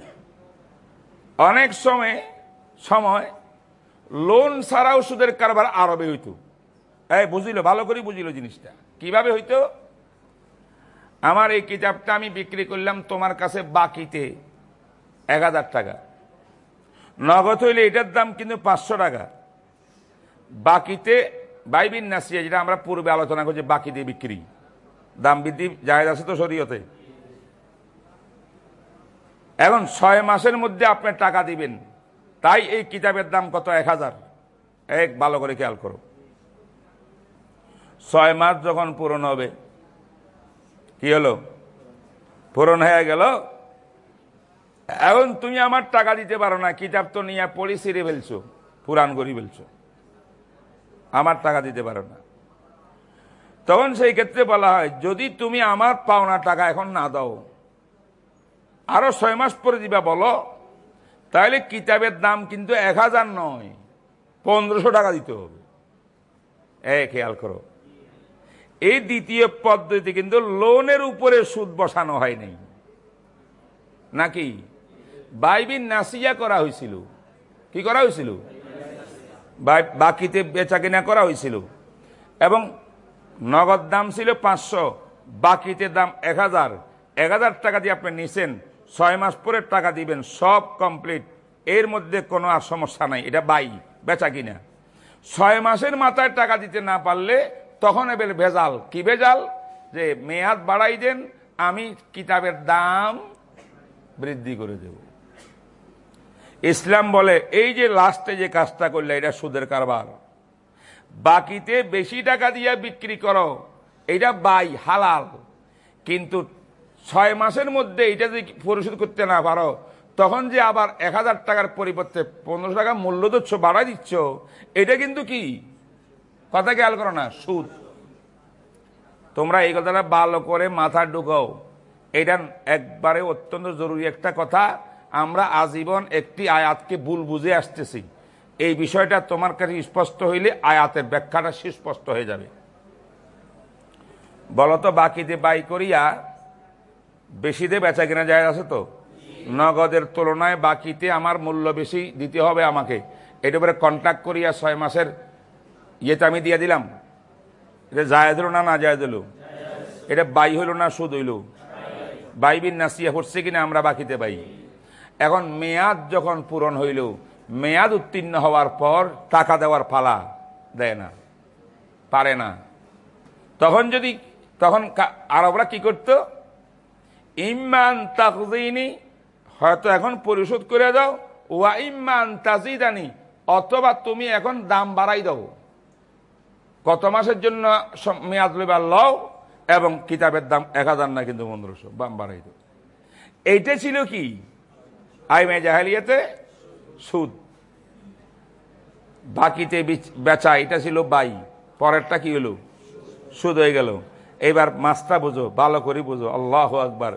অনেক সময় সময় লোন ছাড়াও সুদের কারবার আরবে হইতো। এই, বুঝিল, ভালো করে বুঝিল জিনিসটা। কীভাবে হইতো? আমার এই কিতাবটা আমি বিক্রি করলাম তোমার কাছে বাকিতে, এক হাজার টাকা। নগদ হইলে এটার দাম কিন্তু পাঁচশো টাকা। বাকিতে বাইবিন নাসিয়া, যেটা আমরা পূর্বে আলোচনা করছি, বাকি দিয়ে বিক্রি। দাম বৃদ্ধি জাহেজ আছে তো শরীয়তে। এখন ছয় মাসের মধ্যে আপনি টাকা দিবেন। তাই এই কিতাবের দাম কত? এক হাজার। এক, ভালো করে খেয়াল করো। ছয় মাস যখন পূরণ হবে, কি হলো? পূরণ হয়ে গেল? এখন তুমি আমার টাকা দিতে পারো না, কিতাব তো নিয়ে পড়ি সিরে ফেলছো, পুরাণ করি ফেলছো। আমার টাকা দিতে পারো না। তখন সেই ক্ষেত্রে বলা হয়, যদি তুমি আমার পাওনা টাকা এখন না দাও, আরও ছয় মাস পরে দিবা, বলো, তাহলে কিতাবের দাম কিন্তু এক হাজার নয়, পনেরোশো টাকা দিতে হবে। এ খেয়াল করো। এই দ্বিতীয় পদ্ধতি কিন্তু লোনের উপরে সুদ বসানো হয়নি নাকি? বাইবিন নাসিয়া করা হয়েছিল। কি করা হয়েছিল? বাকিতে বেচা কিনা করা হয়েছিল। এবং নগদ দাম ছিল পাঁচশো, বাকিতে দাম এক হাজার। এক হাজার টাকা দিয়ে আপনি নিছেন, ছয় মাস পরে টাকা দিবেন, সব কমপ্লিট। এর মধ্যে কোনো আর সমস্যা নাই, এটা বাই, বেচা কিনা। ছয় মাসের মাথায় টাকা দিতে না পারলে তখন এবার ভেজাল। কি ভেজাল? যে মেয়াদ বাড়াই দেন, আমি কিতাবের দাম বৃদ্ধি করে দেব। ইসলাম বলে, এই যে লাস্টে যে কাজটা করলে, এটা সুদের কারবার। বাকিতে বেশি টাকা দিয়ে বিক্রি করো, এটা বাই, হালাল। কিন্তু ছয় মাসের মধ্যে এটা যদি পরিশোধ করতে না পারো, তখন যে আবার এক হাজার টাকার পরিবর্তে পনেরোশো টাকা মূল্য দিচ্ছ বাড়াই দিচ্ছ, এটা কিন্তু কি? কথা খেয়াল করো না, সুদ। তোমরা এই কথাটা ভালো করে মাথা ঢুকাও। এটা একবারে অত্যন্ত জরুরি একটা কথা। আমরা আজীবন একটি আয়াতকে ভুল বুঝে আসতেছি। এই বিষয়টা তোমার কাছে স্পষ্ট হইলে আয়াতের ব্যাখ্যাটা সুস্পষ্ট হয়ে যাবে। বলতো বাকিতে বাই করিয়া বেশিতে বেচা কিনা যায় আছে তো? নগদের তুলনায় বাকিতে আমার মূল্য বেশি দিতে হবে আমাকে। এটা উপরে কন্ট্যাক্ট করিয়া ছয় মাসের ইয়েতে আমি দিয়ে দিলাম? এটা যায় হলো না না যায় হলো এটা বাই হইল না সুদ হইল? বাইবিন নাসিয়া হচ্ছে কিনা আমরা বাকিতে পাই। এখন মেয়াদ যখন পূরণ হইল, মেয়াদ উত্তীর্ণ হওয়ার পর টাকা দেওয়ার ফালা দেয় না, পারে না। তখন যদি, তখন আরবরা কি করত? ইম্মান তাকদিনী হয়তো এখন পরিশোধ করে দাও, ওয়া ইম্মান তাজিদানি, অথবা তুমি এখন দাম বাড়াই দাও। কত মাসের জন্য মেয়াদ লেবার লও এবং কিতাবের দাম এক হাজার না কিন্তু পনেরোশো, বাম বাড়াই দাও। এইটা ছিল কি? আই আইমে জাহালিয়াতে সুদ। বাকিতে বিচ- এটা ছিল বাই। পরেরটা কি হলো? সুদ হয়ে গেল। এবার মাছটা বুঝো, ভালো করে বুঝো। আল্লাহ আকবার।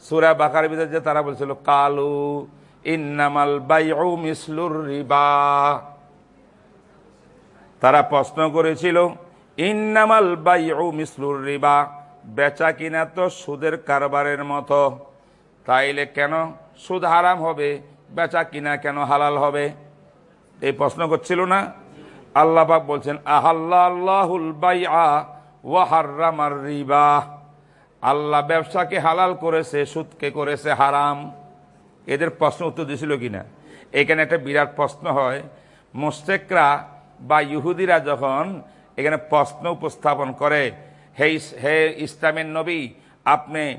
সুরা বাকার ভিতরে যে তারা বলছিল, কালু ইন্নামাল বাইউ মিসলুর রিবা। তারা প্রশ্ন করেছিল, ইন্নামাল বাইউ মিসলুর রিবা, বেচা কিনা তো সুদের কারবারের মতো। তাইলে কেন সুদ হারাম হবে, বেচা কিনা কেন হালাল হবে? এই প্রশ্ন করছিল না? আল্লাহ পাক বলছেন, আহাল্লা আল্লাহুল বাইআ ওয়া হাররামার রিবা। আল্লাহ ব্যবসাকে হালাল করেছে, সুদকে করেছে হারাম। এদের প্রশ্ন উত্তর দিয়েছিল কিনা? এখানে একটা বিরাট প্রশ্ন হয়, মোস্তেকরা বা ইহুদিরা যখন এখানে প্রশ্ন উপস্থাপন করে, হে হে ইসলামের নবী, আপনি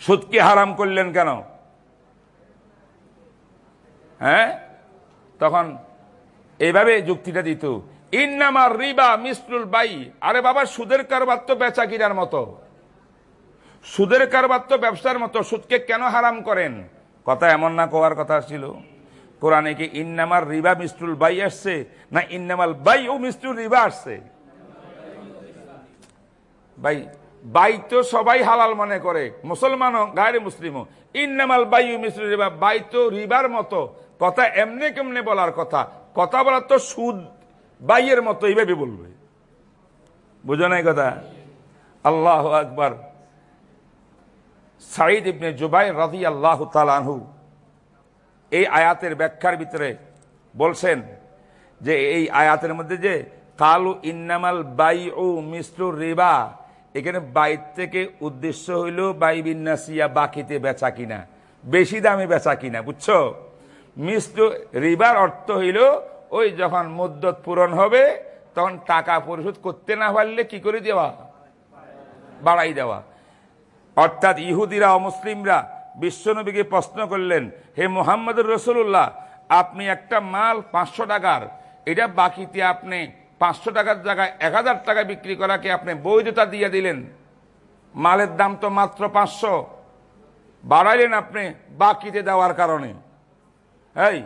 সুদকে হারাম করলেন কেন? হ্যাঁ? তখন এইভাবে যুক্তিটা দিত। ইন্নামার রিবা মিসলুল বাই। আরে বাবা, সুদের কারবার তো বেচা কিনার মতো। সুদের কারবার তো ব্যবসার মতো, সুদকে কেন হারাম করেন? কথা এমন না কোয়ার কথা ছিল। কোরআনে কি ইন্নামার রিবা মিস্টুল বাই আসছে, না ইন্নামাল বাই ও মিস্টুল রিবা আসছে? ভাই, বাই তো সবাই হালাল মনে করে, মুসলমানও গায়ে মুসলিমও। ইন্নামাল বাই ও মিস্টুল রিবা, বাই তো রিবার মতো। কথা এমনি কেমনে বলার কথা? কথা বলার তো সুদ বাইয়ের মতো, এইভাবে বলবে। বুঝো নাই কথা? আল্লাহ আকবার। সাইদ ইবনে জুবাই রাজি আল্লাহ তালানহু এই আয়াতের ব্যাখ্যার ভিতরে বলছেন যে এই আয়াতের মধ্যে যে কালু ইন্নামাল বাই ও মিশ্র রিবা, এখানে বাইর থেকে উদ্দেশ্য হইল বাই বিন্যাসিয়া বাকিতে বেচা কিনা, বেশি দামে বেচা কিনা, বুঝছ? মিশ্র রিবার অর্থ হইল ওই যখন মুদ্দত পূরণ হবে, তখন টাকা পরিশোধ করতে না পারলে কি করে দেওয়া? বাড়াই দেওয়া। অর্থাৎ ইহুদিরা অমুসলিমরা বিশ্বনবীকে প্রশ্ন করলেন, হে মোহাম্মদুর রসুল্লাহ আপনি একটা মাল পাঁচশো টাকার, এটা বাকিতে আপনি পাঁচশো টাকার জায়গায় এক হাজার টাকা বিক্রি করাকে আপনি বৈধতা দিয়ে দিলেন। মালের দাম তো মাত্র পাঁচশো। বাড়াইলেন আপনি বাকিতে দেওয়ার কারণে। এই,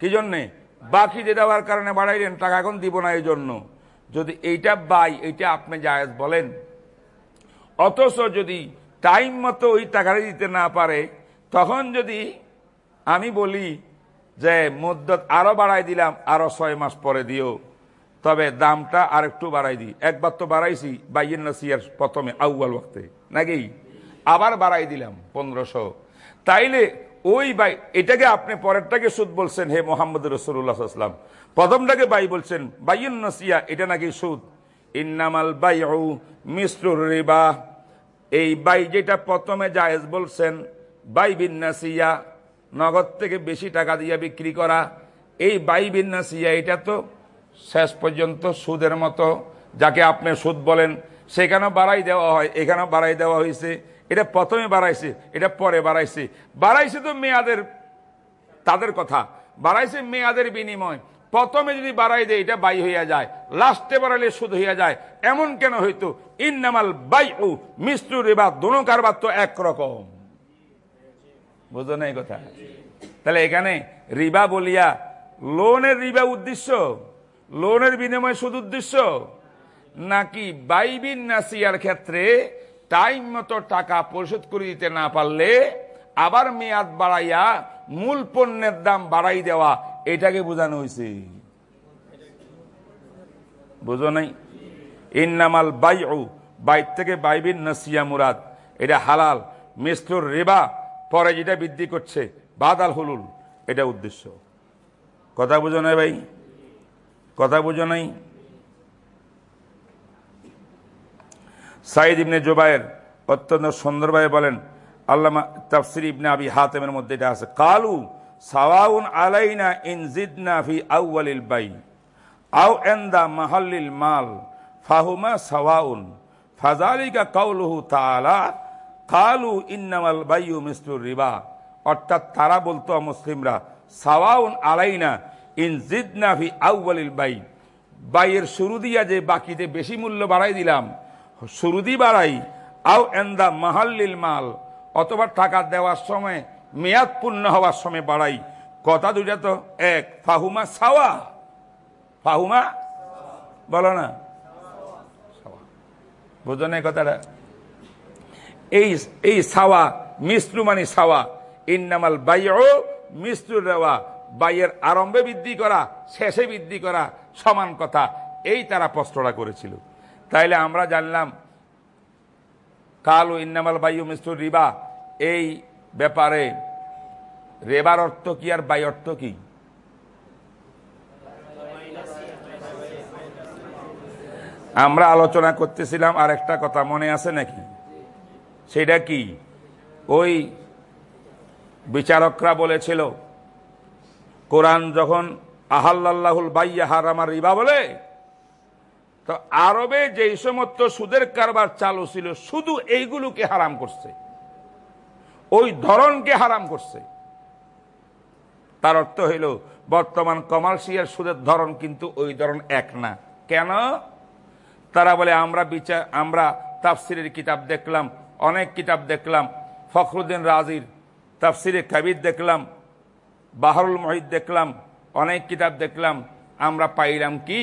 কি জন্যে? বাকিতে দেওয়ার কারণে বাড়াইলেন, টাকা এখন দিব না এই জন্য যদি এইটা বাই, এইটা আপনি জায়েজ বলেন। অথচ যদি টাইম মতো ওই টাকাটা দিতে না পারে, তখন যদি আমি বলি যে, মুদ্দত আরও বাড়াই দিলাম, আরও ছয় মাস পরে দিও। তবে দামটা আর একটু বাড়াই দিই। একবার তো বাড়াইছি, বাইয়ের নাসিয়ার প্রথমে, আউয়াল ওয়াক্তে। নাকি? আবার বাড়াই দিলাম, পনেরোশো। তাইলে ওই বাই, এটাকে আপনি পরেরটাকে সুদ বলছেন, হে মোহাম্মদ রসুল্লাহাম প্রথমটাকে বাই বলছেন, বাইয়ের নাসিয়া, এটা নাকি সুদ? ইন্নামাল বাই মিশ্রুর রিবা। এই বাই যেটা প্রথমে জায়েজ বলছেন, বাই বিন্যাসিয়া নগদ থেকে বেশি টাকা দিয়ে বিক্রি করা, এই বাই বিন্যাসিয়া এটা তো শেষ পর্যন্ত সুদের মতো, যাকে আপনি সুদ বলেন, সেখানেও বাড়াই দেওয়া হয়, এখানেও বাড়াই দেওয়া হয়েছে, এটা প্রথমে বাড়াইছে, এটা পরে বাড়াইছে। বাড়াইছে তো মেয়াদের, তাদের কথা, বাড়াইছে মেয়াদের বিনিময় প্রথমে যদি বাড়াই দেয়, এটা বাই হইয়া যায়। লাস্টে বাড়াইলে সুদ হইয়া যায়। এমন কেন হইতো? ইন্নামাল বাই ও মিষ্টু রিবা, দোনো কারবার তো একরকম। বুঝো না এই কথা? তাহলে এখানে রিবা বলিয়া লোনের রিবা উদ্দেশ্য? লোনের বিনিময় সুদ উদ্দেশ্য? নাকি বাইবিন নাসিয়ার ক্ষেত্রে টাইম মতো টাকা পরিশোধ করে দিতে না পারলে আবার মেয়াদ বাড়াইয়া মূল পণ্যের দাম বাড়াই দেওয়া এটাকে বোঝানো হয়েছে। বুঝো নাই? ইন্নামাল বাই ও বাইর থেকে বাইবিন নাসিয়া মুরাদ। এটা হালাল মিশ্রুর রেবা, পরে যেটা বৃদ্ধি করছে, বাদাল হলুল, এটা উদ্দেশ্য। কথা বুঝো নাই ভাই? কথা বুঝো নাই? সাইদ ইবনে জোবায়ের অত্যন্ত সুন্দরভাবে বলেন, আল্লামা তাফসির ইবনে আবি হাতেমের মধ্যে এটা আছে। কালু সাওয়াউন মাহাল্লিল মাল, ফাহুমা সাওয়াউন। ফাজালিকা বাইয়ু মিসলুর রিবা। অর্থাৎ তারা বলতো মুসলিমরা, সাওয়াউন আলাইনা ইন জিদনা ফি আউয়ালিল বাই। বাইয়ের শুরু দিয়া যে বাকিতে বেশি মূল্য বাড়াই দিলাম সুরুদি বাড়াই। আও এন্দা মাহাল্লিল মাল, অথবা টাকা দেওয়ার সময় মেয়াদ পূর্ণ হওয়ার সময় বাড়াই। কথা দুইটা তো এক, ফাহুমা সাওয়া। ফাহুমা? বলো না। বুঝলেন না কথাটা? এই এই সাওয়া মিশ্রু মানে সাওয়া। ইন্নামাল বাইও মিশ্রু রেওয়া। বাইয়ের আরম্ভে বৃদ্ধি করা, শেষে বৃদ্ধি করা সমান কথা। এই তারা প্রশ্নটা করেছিল। তাইলে আমরা জানলাম, কালু ইন্নামাল বাইউ মিশ্রু রিবা। এই ব্যাপারে রেবার অর্থ কি আর বাই অর্থ কি? আমরা আলোচনা করতেছিলাম আর একটা কথা মনে আছে নাকি? সেটা কি? ওই বিচারকরা বলেছিল, কোরআন যখন আহাল্লাহুল বাইয়া হারামার রিবা বলে, তো আরবে যেই সমস্ত সুদের কারবার চালু ছিল, শুধু এইগুলোকে হারাম করছে। ওই ধরনকে হারাম করছে। তার অর্থ হইল, বর্তমান কমার্শিয়াল সুদের ধরন কিন্তু ওই ধরন এক না। কেন? তারা বলে, আমরা বিচার আমরা তাফসিরের কিতাব দেখলাম, অনেক কিতাব দেখলাম, ফখরুদ্দিন রাজির, তাফসিরে কাবির দেখলাম, বাহরুল মহিদ দেখলাম, অনেক কিতাব দেখলাম। আমরা পাইলাম কি?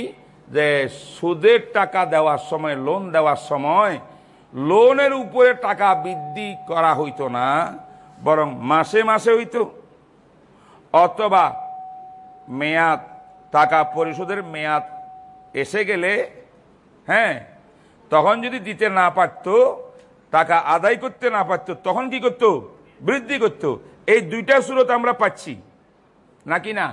যে সুদের টাকা দেওয়ার সময় লোন দেওয়ার সময় লোনের উপরে টাকা বৃদ্ধি করা হইতো না, বরং মাসে মাসে হইতো। অথবা মেয়াদ, টাকা পরিশোধের মেয়াদ এসে গেলে হ্যাঁ তখন যদি দিতে না পারত, টাকা আদায় করতে না পারত, তখন কি করত? বৃদ্ধি করতো। এই দুইটা সুরত আমরা পাচ্ছি। নাকি না?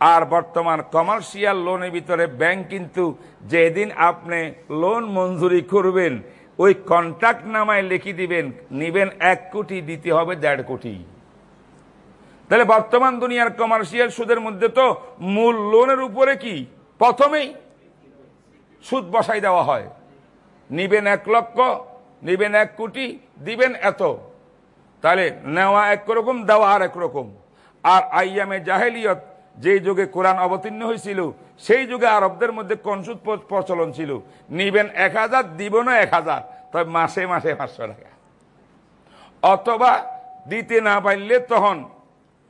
আর বর্তমান কমার্শিয়াল লোনের ভিতরে ব্যাংক কিন্তু যেদিন আপনি লোন মঞ্জুরি করবেন, ওই কন্ট্রাক্ট নামায় লিখে দিবেন, নিবেন এক কোটি, দিতে হবে দেড় কোটি। তাহলে বর্তমান দুনিয়ার কমার্শিয়াল সুদের মধ্যে তো মূল লোনের উপরে কি? প্রথমেই সুদ বসাই দেওয়া হয়। নিবেন এক লক্ষ, নিবেন এক কোটি, দিবেন এত। তাহলে নেওয়া একরকম, দেওয়া আর একরকম। আর আইয়ামে জাহেলিয়ত যেই যুগে কোরআন অবতীর্ণ হয়েছিল, সেই যুগে আরবদের মধ্যে কনসুদ প্রচলন ছিল? নিবেন এক হাজার দিব না এক হাজার। তবে মাসে মাসে পাঁচশো টাকা। অথবা দিতে না পারলে তখন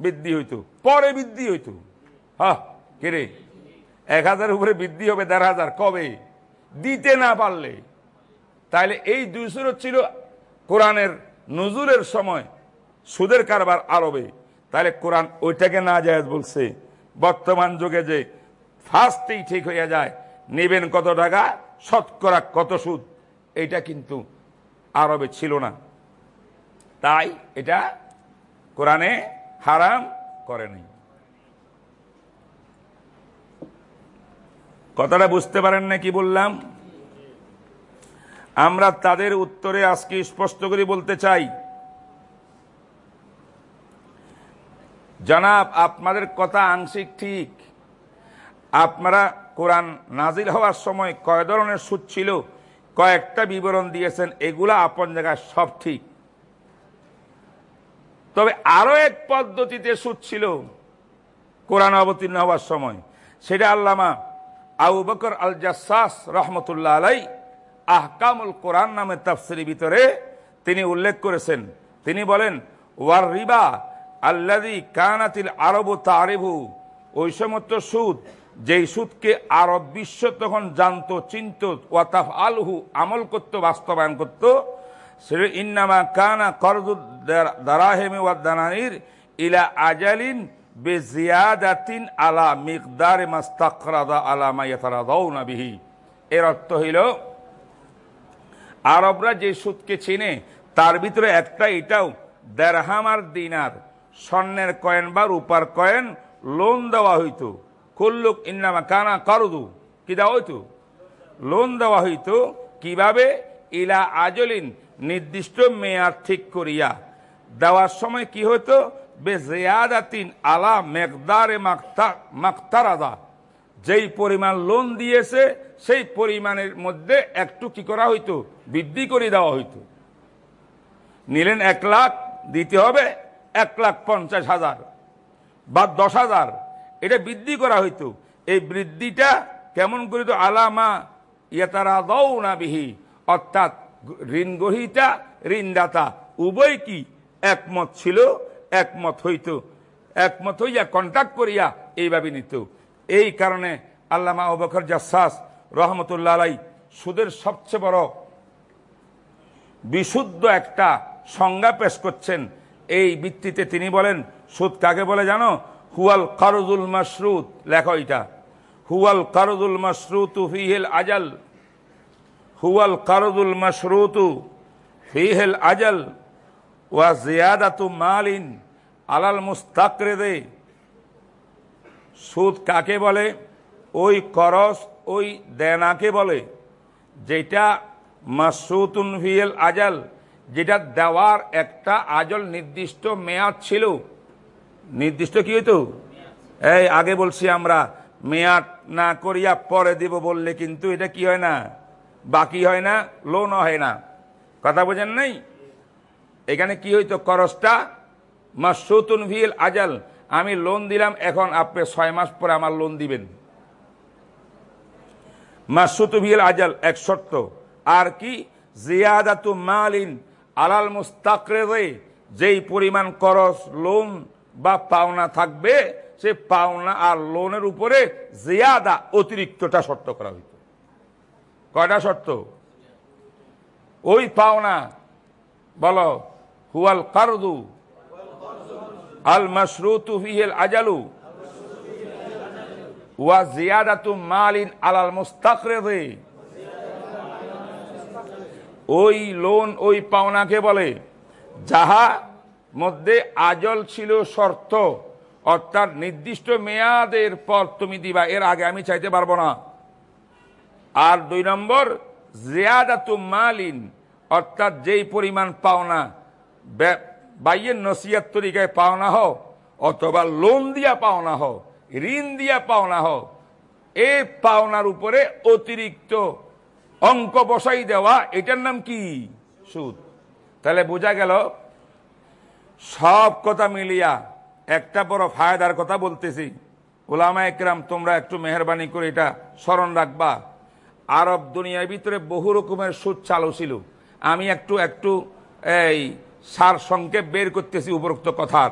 বৃদ্ধি হইতো, পরে বৃদ্ধি হইতো। হ্যাঁ রে? এক হাজার উপরে বৃদ্ধি হবে দেড় হাজার, কবে? দিতে না পারলে। তাইলে এই দুই সুরত ছিল কোরআনের নজুরের সময়, সুদের কারবার আরবে। তাহলে কোরআন ওইটাকে না যায় বলছে। বর্তমান যুগে যে ফার্স্টেই ঠিক হইয়া যায়, নেবেন কত টাকা, শতকরা কত সুদ এটা কিন্তু আরবে ছিল না। তাই এটা কোরআনে হারাম করে নাই। কথাটা বুঝতে পারেন না কি বললাম? আমরা তাদের উত্তরে আজকে স্পষ্ট করে বলতে চাই, জনাব, আপনাদের কথা আংশিক ঠিক। আপনারা কোরআন নাজিল হওয়ার সময় কয় ধরনের সুদ ছিল, কয়েকটা বিবরণ দিয়েছেন, এগুলা আপন জায়গায় সব ঠিক। তবে আরও এক পদ্ধতিতে সুদ ছিল কোরআন অবতীর্ণ হওয়ার সময়। সেটা আল্লামা আবু বকর আল জাসাস রহমতুল্লাহ আলাই আহকামুল কোরআন নামে তাফসির ভিতরে তিনি উল্লেখ করেছেন। তিনি বলেন, ওয়ার রিবা আল্লাদি কানাতিল আরব তারিভু ওই সমস্ত সুদ, যেই সুদকে আরব বিশ্ব তখন জানত, চিন্ত ওয়াতাফ আলহু আমল করত, বাস্তবায়ন করত ইন্নামা দারাহেমে ওয়াদানানির ইলা আজালিন আলা এর অর্থ আরবরা যে সুদকে চিনে, তার ভিতরে একটা এটাও, দেড়হাম আর দিনার, স্বর্ণের কয়েন বা রূপার কয়েন লোন দেওয়া হইতো। কুল্লুক ইন্নামা কানা করদু কি দেওয়া হইতো? লোন দেওয়া হইতো। কীভাবে? ইলা আজলিন নির্দিষ্ট মেয়াদ ঠিক করিয়া দেওয়ার সময় কি হতো বেজিয়াদাতিন আলা মেকদারে মাক্তারাদা যেই পরিমাণ লোন দিয়েছে, সেই পরিমাণের মধ্যে একটু কি করা হইতো? বৃদ্ধি করে দেওয়া হইতো। নিলেন এক লাখ, দিতে হবে এক লাখ পঞ্চাশ হাজার বা দশ হাজার। এটা বৃদ্ধি করা হইতো। এই বৃদ্ধিটা কেমন করিত? আলামা ইয়েতারা দৌ না বিহি, অর্থাৎ ঋণ গ্রহিতা, ঋণদাতা, উভয় কি একমত ছিল? একমত হইত। একমত হইয়া কন্ট্যাক্ট করিয়া এইভাবে নিত। এই কারণে আল্লামা অবকর জাসাস রহমতুল্লাহ আলাই সুদের সবচেয়ে বড় বিশুদ্ধ একটা সংজ্ঞা পেশ করছেন। এই ভিত্তিতে তিনি বলেন, সুদ কাকে বলে জানো? হুয়াল কারুদুল মাসরুত লেখো এটা। হুয়াল কারুদুল মাসরুতু ফিহেল আজাল। হুয়াল কারুদুল মাসরুতু ফিহেল আজল ওয়া জিয়াদাতু মালিন আলাল মুস্তাকরেদে। সুদ কাকে বলে? ওই করস, ওই দেনাকে বলে, যেটা মাসুতুন ফিয়েল আজাল, যেটা দেওয়ার একটা আজল নির্দিষ্ট মেয়াদ ছিল। নির্দিষ্ট কি হইতো? এই, আগে বলছি আমরা, মেয়াদ না করিয়া পরে দিব বললে কিন্তু এটা কি হয় না? বাকি হয় না লোন হয় না। কথা বোঝেন নাই? এখানে কি হইতো? করসটা মাসুতুন ভিল আজাল। আমি লোন দিলাম, এখন আপনি ছয় মাস পরে আমার লোন দিবেন। মাসুতু ভিল আজাল, এক শর্ত। আর কি? জিয়াদাতু মালিন আলাল মুস্তাকরে যেই পরিমাণ করস লোন বা পাওনা থাকবে, সে পাওনা আর লোনের উপরে জিয়াদা অতিরিক্তটা শর্ত করা হইত। কয়টা শর্ত? ওই পাওনা, বলো, হুয়াল কারদু, আল মাসরুতু ফিহিল আজালু, ওয়া জিয়াদাতু মালিন আলাল মুস্তাকরিদি। ওই লোন, ওই পাওনাকে বলে, যাহা মধ্যে আজল ছিল শর্ত, অর্থাৎ নির্দিষ্ট মেয়াদের পর তুমি দিবা, এর আগে আমি চাইতে পারব না। আর দুই নম্বর, জিয়াদাতু মালিন, অর্থাৎ যেই পরিমাণ পাওনা বাইয়ের নসিয়াত তরিকায় পাওনা হোক অথবা লোন দিয়া পাওনা হোক ঋণ দিয়া পাওনা হোক এই পাওনার উপরে অতিরিক্ত অঙ্ক বসাই দেওয়া, এটার নাম কি? সুদ। তাহলে বোঝা গেল, সব কথা মিলিয়া একটা বড় ফায়দার কথা বলতেছি। ওলামা একরাম তোমরা একটু মেহরবানি করে এটা স্মরণ রাখবা। আরব দুনিয়ার ভিতরে বহু রকমের সুদ চালু ছিল। আমি একটু একটু এই সার সংক্ষেপ বের করতেছি উপরোক্ত কথার।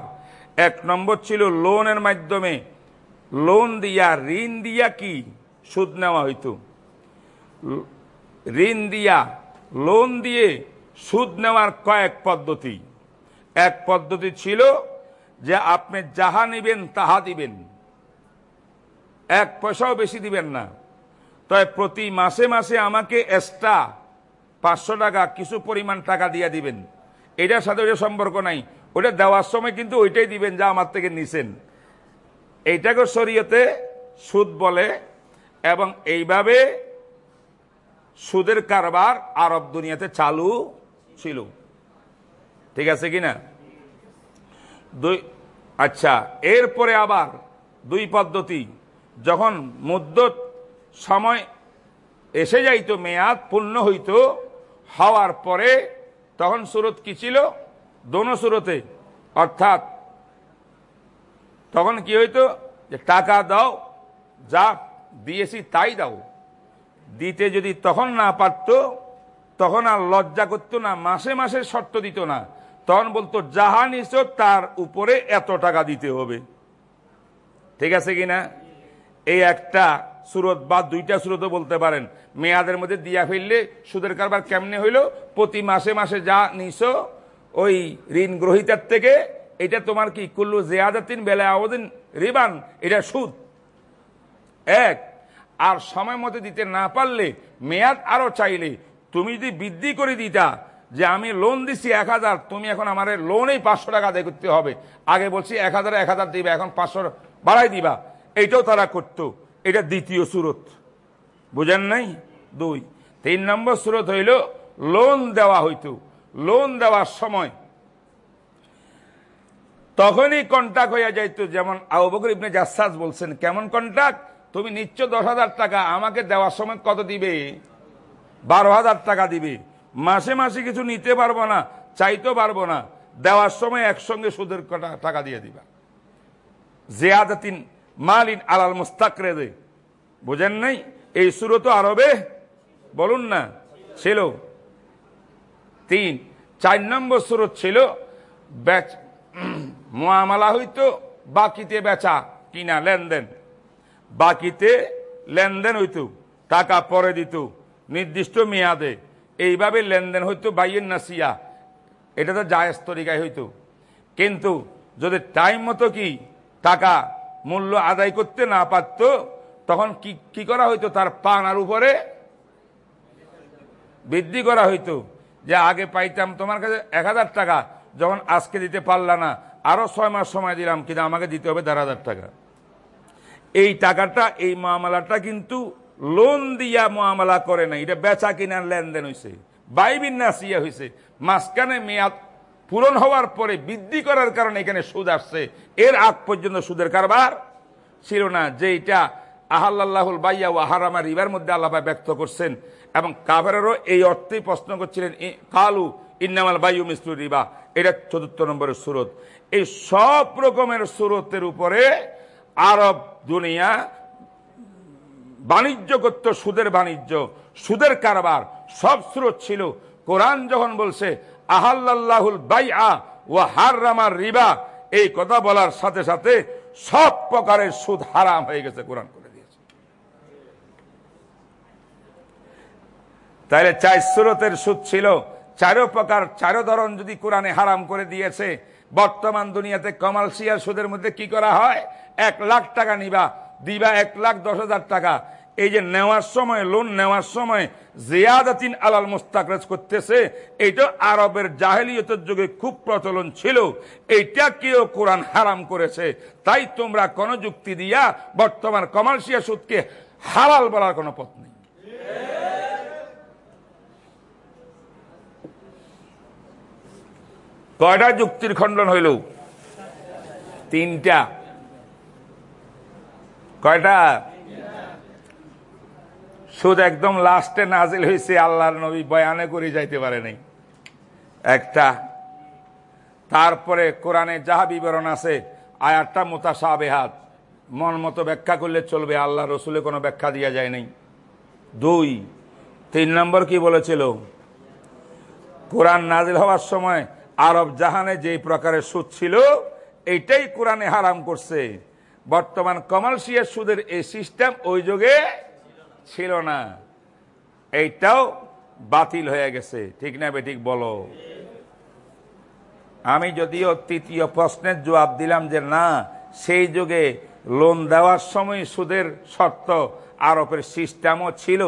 এক নম্বর ছিল লোনের মাধ্যমে লোন দিয়া, ঋণ দিয়া কি সুদ নেওয়া হইতো? ঋণ দিয়া, লোন দিয়ে সুদ নেওয়ার কয়েক পদ্ধতি। এক পদ্ধতি ছিল যে আপনি যাহা নিবেন তাহা দিবেন। এক পয়সাও বেশি দিবেন না। তবে প্রতি মাসে মাসে আমাকে এক্সট্রা পাঁচশো টাকা, কিছু পরিমাণ টাকা দিয়ে দিবেন। এটার সাথে ওইটা সম্পর্ক নাই। ওটা দেওয়ার সময় কিন্তু ওইটাই দিবেন যা আমার থেকে নিছেন। এইটাকে শরীয়তে সুদ বলে এবং এইভাবে সুদের কারবার আরব দুনিয়াতে চালু ছিল। ঠিক আছে কিনা? দুই আচ্ছা এরপরে আবার দুই পদ্ধতি। যখন মুদ্দত সময় এসে যাইতো, মেয়াদ পূর্ণ হইত, হওয়ার পরে তখন সুরত কি ছিল? দোনো সুরতে। অর্থাৎ তখন কি হইতো? যে টাকা দাও, যা দিয়েছি তাই দাও। দিতে যদি তখন না পারত, তখন আর লজ্জা করতো না, মাসে মাসে শর্ত দিত না। তখন বলতো, যাহা নিছ, তার উপরে এত টাকা দিতে হবে। ঠিক আছে কিনা? এই একটা সুরত বা দুইটা সুরতও বলতে পারেন। মেয়াদের মধ্যে দিয়া ফেললে সুদের কারবার কেমনে হইল? প্রতি মাসে মাসে যা নিছ, ওই ঋণ গ্রহিতার থেকে, এটা তোমার কি? কুল্লু জিয়াদাতিন বেলা আওদিন রিবান, এটা সুদ। এক, আর সময় মতো দিতে না পারলে, মেয়াদ আরও চাইলে, তুমি যদি বৃদ্ধি করে দিতা, যে আমি লোন দিছি এক হাজার, তুমি এখন আমার লোনেই পাঁচশো টাকা আদায় করতে হবে। আগে বলছি এক হাজার এক হাজার দিবা, এখন পাঁচশো বাড়াই দিবা। এইটাও তারা করত। এটা দ্বিতীয় সুরত। বুঝেন নাই? দুই। তিন নম্বর সুরত হইল লোন দেওয়া হইতো। লোন দেওয়ার সময় তখনই কন্ট্যাক্ট হইয়া যাইতো, যেমন আবু বকর ইবনে জাসাজ বলছেন, কেমন কন্ট্যাক্ট তুমি নিচ্ছ দশ হাজার টাকা, আমাকে দেওয়ার সময় কত দিবে? বারো হাজার টাকা দিবে। মাসে মাসে কিছু নিতে পারব না, চাইতেও পারব না। দেওয়ার সময় একসঙ্গে সুদের টাকা দিয়ে দিবা। জিয়াদাতিন মালিন আলাল মুস্তাকরে দে বুঝেন নাই? এই সুরত আরবে? বলুন না। ছিল। তিন। চার নম্বর সুরত ছিল মোয়ামালা হইতো, বাকিতে বেচা, কিনা লেনদেন। বাকিতে লেনদেন হইতো, টাকা পরে দিত, নির্দিষ্ট মেয়াদে। এইভাবে লেনদেন হইতো, বাইয়ের নাসিয়া। এটা তো জায়েজ তরিকায় হইতো। কিন্তু যদি টাইম মতো কি, টাকা মূল্য আদায় করতে না পারত, তখন কি কি করা হইতো? তার পানার উপরে বৃদ্ধি করা হইতো। যে আগে পাইতাম তোমার কাছে এক হাজার টাকা, যখন আজকে দিতে পারলা না, আরও ছয় মাস সময় দিলাম, কিন্তু আমাকে দিতে হবে দেড় হাজার টাকা। এই টাকাটা, এই মামলাটা কিন্তু লোন দিয়া মামলা করে নাই। এটা বেচা কিনার লেনদেন হয়েছে বাই বিন্যাসিয়া হয়েছে মাঝখানে মেয়াদ পূরণ হওয়ার পরে বৃদ্ধি করার কারণে এখানে সুদ আসছে। এর আগ পর্যন্ত সুদের কারবার ছিল না। যে এটা আহাল্লাহুল বাইয়া ও আহারামা রিবার মধ্যে আল্লাহ ব্যক্ত করছেন এবং কাভারেরও এই অর্থেই প্রশ্ন করছিলেন কালু ইন্নামাল বায়ু মিস্ত্রু রিবা। এটা চতুর্থ নম্বরের সুরত। এই সব রকমের সুরতের উপরে আরব দুনিয়া বাণিজ্য করত, সুদের বাণিজ্য, সুদের কারবার। সব স্রোত ছিল। কোরআন যখন বলছে আহাল্লাহুল বাই আ রিবা। এই কথা বলার সাথে সাথে সব প্রকারের সুদ হারাম হয়ে গেছে, কোরআন করে দিয়েছে। তাহলে চার সুরতের সুদ ছিল। চারো প্রকার, চারো ধরন যদি কোরআনে হারাম করে দিয়েছে, বর্তমান দুনিয়াতে কমার্শিয়াল সুদের মধ্যে কি করা হয়? এক লাখ টাকা নিবা, দিবা এক লাখ দশ হাজার টাকা। এই যে নেওয়ার সময়, লোন নেওয়ার সময় জিয়াদাতিন আলাল মুস্তাকরাজ করতেছে, এইটা আরবের জাহেলিয়তের যুগে খুব প্রচলন ছিল। এইটা কেউ কোরআন হারাম করেছে। তাই তোমরা কোন যুক্তি দিয়া বর্তমান কমার্শিয়াল সুদকে হালাল বলার কোনো পথ নেই। কয়টা যুক্তির খণ্ডন হইল? তিনটা। কয়টা? সুদ একদম লাস্টে নাজিল হয়েছে, আল্লাহর নবী বয়ানে করে যাইতে পারে নাই। একটা, তারপরে কোরআনে যাহা বিবরণ আছে, আয়াতটা মোতাসাবেহাত মন মতো ব্যাখ্যা করলে চলবে, আল্লাহ রসুলে কোনো ব্যাখ্যা দিয়া যায় নাই। দুই, তিন নম্বর কি বলেছিল? কোরআন নাজিল হওয়ার সময় আরব জাহানে যেই প্রকারের সুদ ছিল, এইটাই কোরআনে হারাম করছে। বর্তমান কমার্শিয়াল সুদের এই সিস্টেম ওই যুগে ছিল না। এইটাও বাতিল হয়ে গেছে। ঠিক না বেঠিক বলো। আমি যদিও তৃতীয় প্রশ্নের জবাব দিলাম যে না, সেই যুগে লোন দেওয়ার সময় সুদের শর্ত আরবের সিস্টেমও ছিল।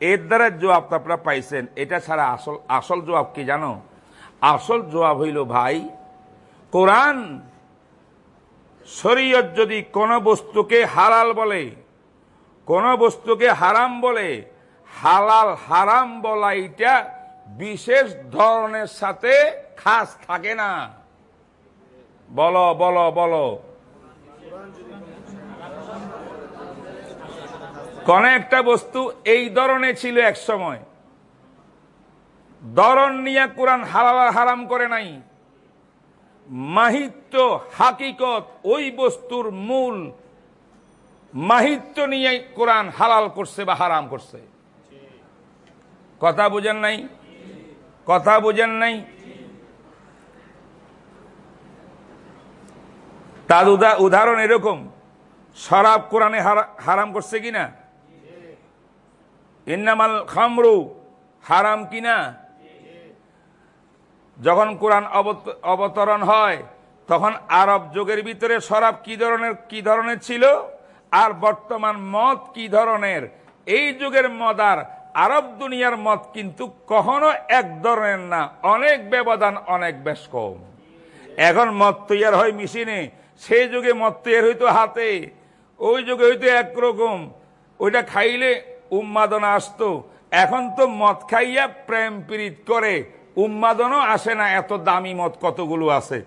এর দ্বারা জবাব তো আপনারা পাইছেন। এটা ছাড়া আসল আসল জবাব কি জানো? আসল জবাব হইল, ভাই, কোরআন শরীয়ত যদি কোন বস্তুকে হালাল বলে কোন বস্তুকে হারাম বলে, হালাল হারাম বলা এটা বিশেষ ধরনের সাথে খাস থাকে না। বলো বলো বলো। কোন একটা বস্তু এই ধরনের ছিল এক সময়। দরন নিয়ে কোরআন হালাল হারাম করে নাই। মাহিত্য, হাকিকত, ওই বস্তুর মূল মাহিত্য নিয়ে কোরআন হালাল করছে বা হারাম করছে। কথা বুঝেন নাই? কথা বুঝেন নাই? তার উদা- উদাহরণ এরকম, শরাব কোরআনে হারা- হারাম করছে কিনা? ইন্নামাল খামরু, হারাম কিনা? যখন কোরআন অবত- অবতরণ হয়, তখন আরব যুগের ভিতরে শরাব কি ধরনের কি ধরনের ছিল? আর বর্তমান মদ কি ধরনের? এই যুগের মদার আরব দুনিয়ার মদ কিন্তু কখনো এক ধরনের না। অনেক ব্যবধান, অনেক বেশ কম। এখন মদ তৈয়ার হয় মেশিনে। সেই যুগে মদ তৈয়ার হইতো হাতে। ওই যুগে হইতো একরকম। ওইটা খাইলে উন্মাদনা আসতো। এখন তো মদ খাইয়া প্রেম পীড়িত করে। উন্মাদনও আসে না। এত দামি মদ কতগুলো আছে?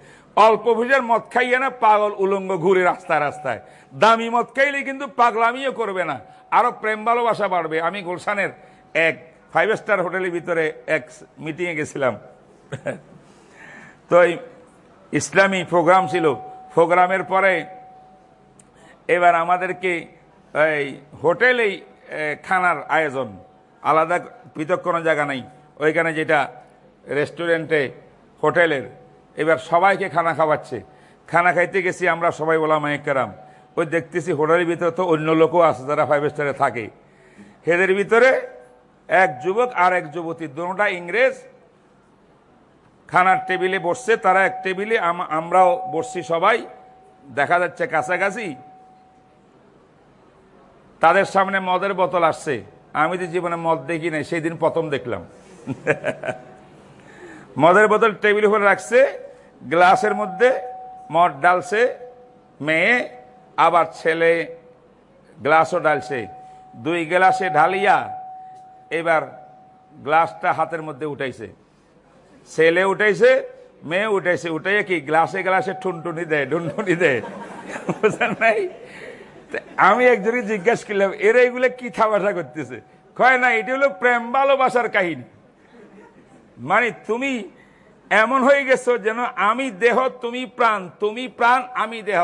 অল্প ভুজের মদ খাইয়া না পাগল উলঙ্গ ঘুরে রাস্তায় রাস্তায়। দামি মদ খাইলে কিন্তু পাগলামিও করবে না। আরও প্রেম ভালোবাসা বাড়বে। আমি গুলশানের এক ফাইভ স্টার হোটেলের ভিতরে এক মিটিংয়ে গেছিলাম। তো ইসলামী প্রোগ্রাম ছিল। প্রোগ্রামের পরে এবার আমাদেরকে এই হোটেলেই খানার আয়োজন। আলাদা পৃথক কোনো জায়গা নাই। ওইখানে যেটা রেস্টুরেন্টে হোটেলের এবার সবাইকে খানা খাওয়াচ্ছে। খানা খাইতে গেছি আমরা সবাই বলা মাইকেরাম ওই দেখতেছি হোটেলের ভিতরে তো অন্য লোকও আছে যারা ফাইভ স্টারে থাকে। হেদের ভিতরে এক যুবক আর এক যুবতী, দুটা ইংরেজ খানার টেবিলে বসছে, তারা এক টেবিলে, আম- আমরাও বসছি সবাই, দেখা যাচ্ছে কাছাকাছি। তাদের সামনে মদের বোতল আসছে। আমি তো জীবনে মদ দেখি নাই সেই দিন প্রথম দেখলাম। মদের বোতল টেবিল উপরে রাখছে, গ্লাসের মধ্যে মদ ডালছে মেয়ে আবার ছেলে গ্লাসও ডালছে। দুই গ্লাসে ঢালিয়া এবার গ্লাসটা হাতের মধ্যে উঠাইছে। ছেলে উঠাইছে, মেয়ে উঠাইছে। উঠাইয়া কি গ্লাসে গ্লাসে ঠুনটুনি দেয় ঢুনটুনি দেয়? নাই? আমি একজনকে জিজ্ঞাসা করলাম, এরা এগুলো কি থামাশা করতেছে? কয় না, এটি হলো প্রেম ভালোবাসার কাহিনী। মানে তুমি এমন হয়ে গেছো যেন আমি দেহ, তুমি প্রাণ তুমি প্রাণ, আমি দেহ।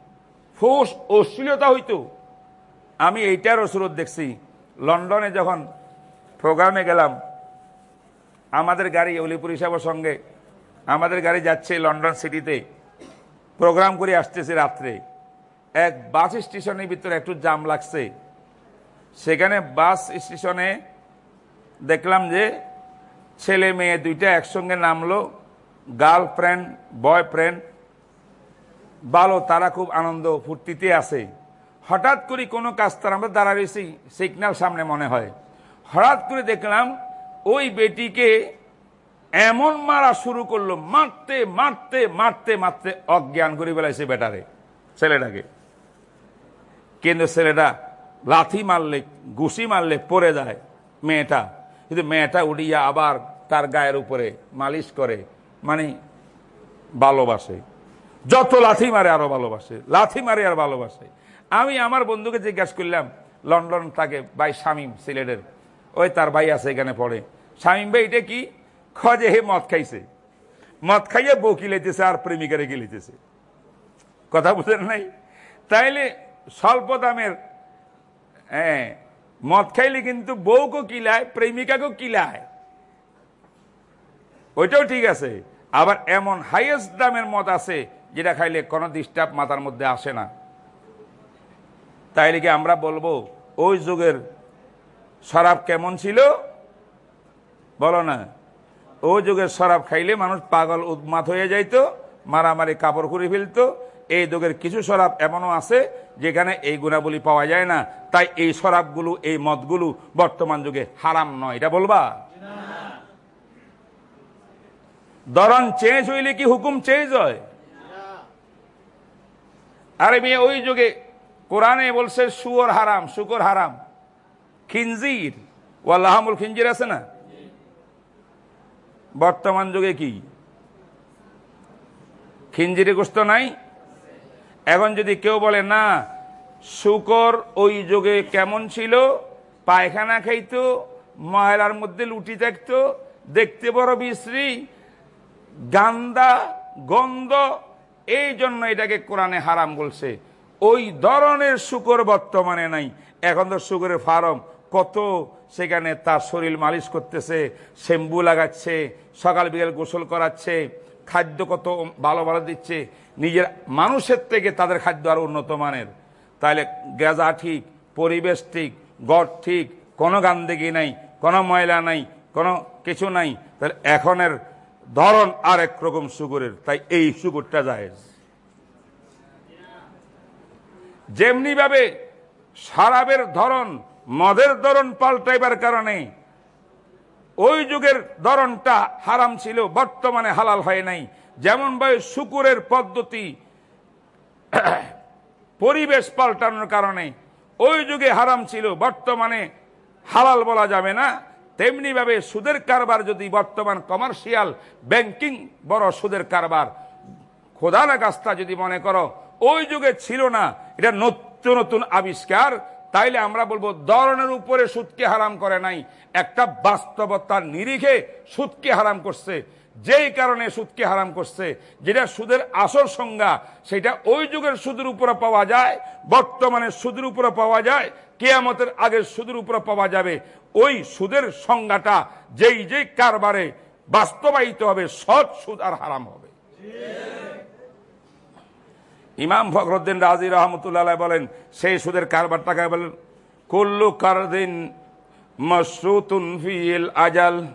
ফোস অশ্লীলতা হইতো। আমি এইটারও স্রোত দেখছি। লন্ডনে যখন প্রোগ্রামে গেলাম, আমাদের গাড়ি অলিপুর হিসাবের সঙ্গে, আমাদের গাড়ি যাচ্ছে লন্ডন সিটিতে। প্রোগ্রাম করে আসতেছে রাত্রে। এক বাস স্টেশনের ভিতরে একটু জাম লাগছে। সেখানে বাস স্টেশনে দেখলাম যে ছেলে মেয়ে দুইটা একসঙ্গে নামলো। গার্লফ্রেন্ড, বয়ফ্রেন্ড ভালো, তারা খুব আনন্দ ফুর্তিতে আছে। হঠাৎ করে কোনো কাজ তার আমরা দাঁড়া রয়েছি সিগন্যাল সামনে মনে হয়। হঠাৎ করে দেখলাম ওই বেটিকে এমন মারা শুরু করল, মারতে মারতে মারতে মারতে অজ্ঞান করে বেলাইছে বেটারে, ছেলেটাকে। কিন্তু ছেলেটা লাথি মারলে, ঘুষি মারলে পড়ে যায় মেয়েটা। কিন্তু মেয়েটা উড়িয়া আবার তার গায়ের উপরে মালিশ করে মানে ভালোবাসে। যত লাথি মারে আরও ভালোবাসে, লাথি মারে আর ভালোবাসে। আমি আমার বন্ধুকে জিজ্ঞাসা করলাম, লন্ডন থাকে ভাই শামীম সিলেটের? ওই তার ভাই আছে এখানে পড়ে। শামীম ভাই, এটা কি? খজে হে মদ খাইছে। মদ খাইয়ে বউ কিলাইতেছে আর প্রেমিকারে গিলিতেছে কথা বুঝেন নাই? তাইলে স্বল্প দামের হ্যাঁ মদ খাইলে কিন্তু বউকে কিলায় প্রেমিকাকেও কিলায়। ওইটাও ঠিক আছে। আবার এমন হাইয়েস্ট দামের মদ আছে যেটা খাইলে কোনো ডিস্টার্ব মাথার মধ্যে আসে না। তাইলে কি আমরা বলব, ওই যুগের শরাব কেমন ছিল? বলো না। ওই যুগের শরাব খাইলে মানুষ পাগল উদ্মাত হয়ে যাইতো, মারামারি কাপড় করে ফেলতো। এই যুগের কিছু শরাব এমনও আছে যেখানে এই গুণাবলী পাওয়া যায় না। তাই এই শরাবগুলো, এই মদগুলো বর্তমান যুগে হারাম নয়। এটা বলবা? দরন চেঞ্জ হইলে কি হুকুম চেঞ্জ হয়? আরে মেয়ে, ওই যুগে কোরআনে বলছে সুয়র হারাম, শুকর হারাম। খিনজির ওয়াল্লাহামুল খিনজির আছে না? বর্তমান যুগে কি? খিনজিরে গোস্ত নাই? এখন যদি কেউ বলে, না, শুকর ওই যুগে কেমন ছিল? পায়খানা খাইতো, ময়লার মধ্যে লুটি থাকতো, দেখতে বড় বিশ্রী, গান্দা, গন্ধ এই জন্য এটাকে কোরআনে হারাম বলছে। ওই ধরনের শুকর বর্তমানে নাই। এখন তো শুকরের ফার্ম কত, সেখানে তার শরীর মালিশ করতেছে শ্যাম্বু লাগাচ্ছে, সকাল বিকাল গোসল করাচ্ছে, খাদ্য কত ভালো ভালো দিচ্ছে। নিজের মানুষের থেকে তাদের খাদ্য আরও উন্নত মানের। তাহলে গেজা ঠিক, পরিবেশ ঠিক, গড় ঠিক, কোনো গান্দেগি নাই, কোনো ময়লা নাই, কোনো কিছু নাই। তাহলে এখনের ধরন আর এক রকম সুগরের তাই এই সুগরটা যেমনি ভাবে সারাবের ধরন মদের ধরন পাল্টাইবার কারণে ওই যুগের ধরনটা হারাম ছিল, বর্তমানে হালাল হয় নাই। যেমন ভাবে শুকুরের পদ্ধতি পরিবেশ পাল্টানোর কারণে ওই যুগে হারাম ছিল, বর্তমানে হালাল বলা যাবে না। তেমনি ভাবে সুদের কারবার যদি বর্তমান কমার্শিয়াল ব্যাংকিং বড় সুদের কারবার খোদানা কাস্তা যদি মনে করো, ওই যুগে ছিল না, এটা নতুন নতুন আবিষ্কার, তাইলে আমরা বলব ধরনের উপরে সুদকে হারাম করে নাই, একটা বাস্তবতার নিরিখে সুদকে হারাম করছে, যেই কারণে সুদকে হারাম করছে, যেটা সুদের আসল সংজ্ঞা, সেটা ওই যুগের সুদের উপরে পাওয়া যায়, বর্তমানে সুদের উপরে পাওয়া যায়, কেয়ামতের আগের সুদের উপরে পাওয়া যাবে ওই সুদের সংজ্ঞাটা যেই যেই কারবারে বাস্তবায়িত হবে, সৎ সুদ আর হারাম হবে। ইমাম ফখরুদ্দিন রাজি রহমতুল্লাহ বলেন, সেই সুদের কারবার টাকা বলেন? কুল্লু কারদিন ফিল আজাল।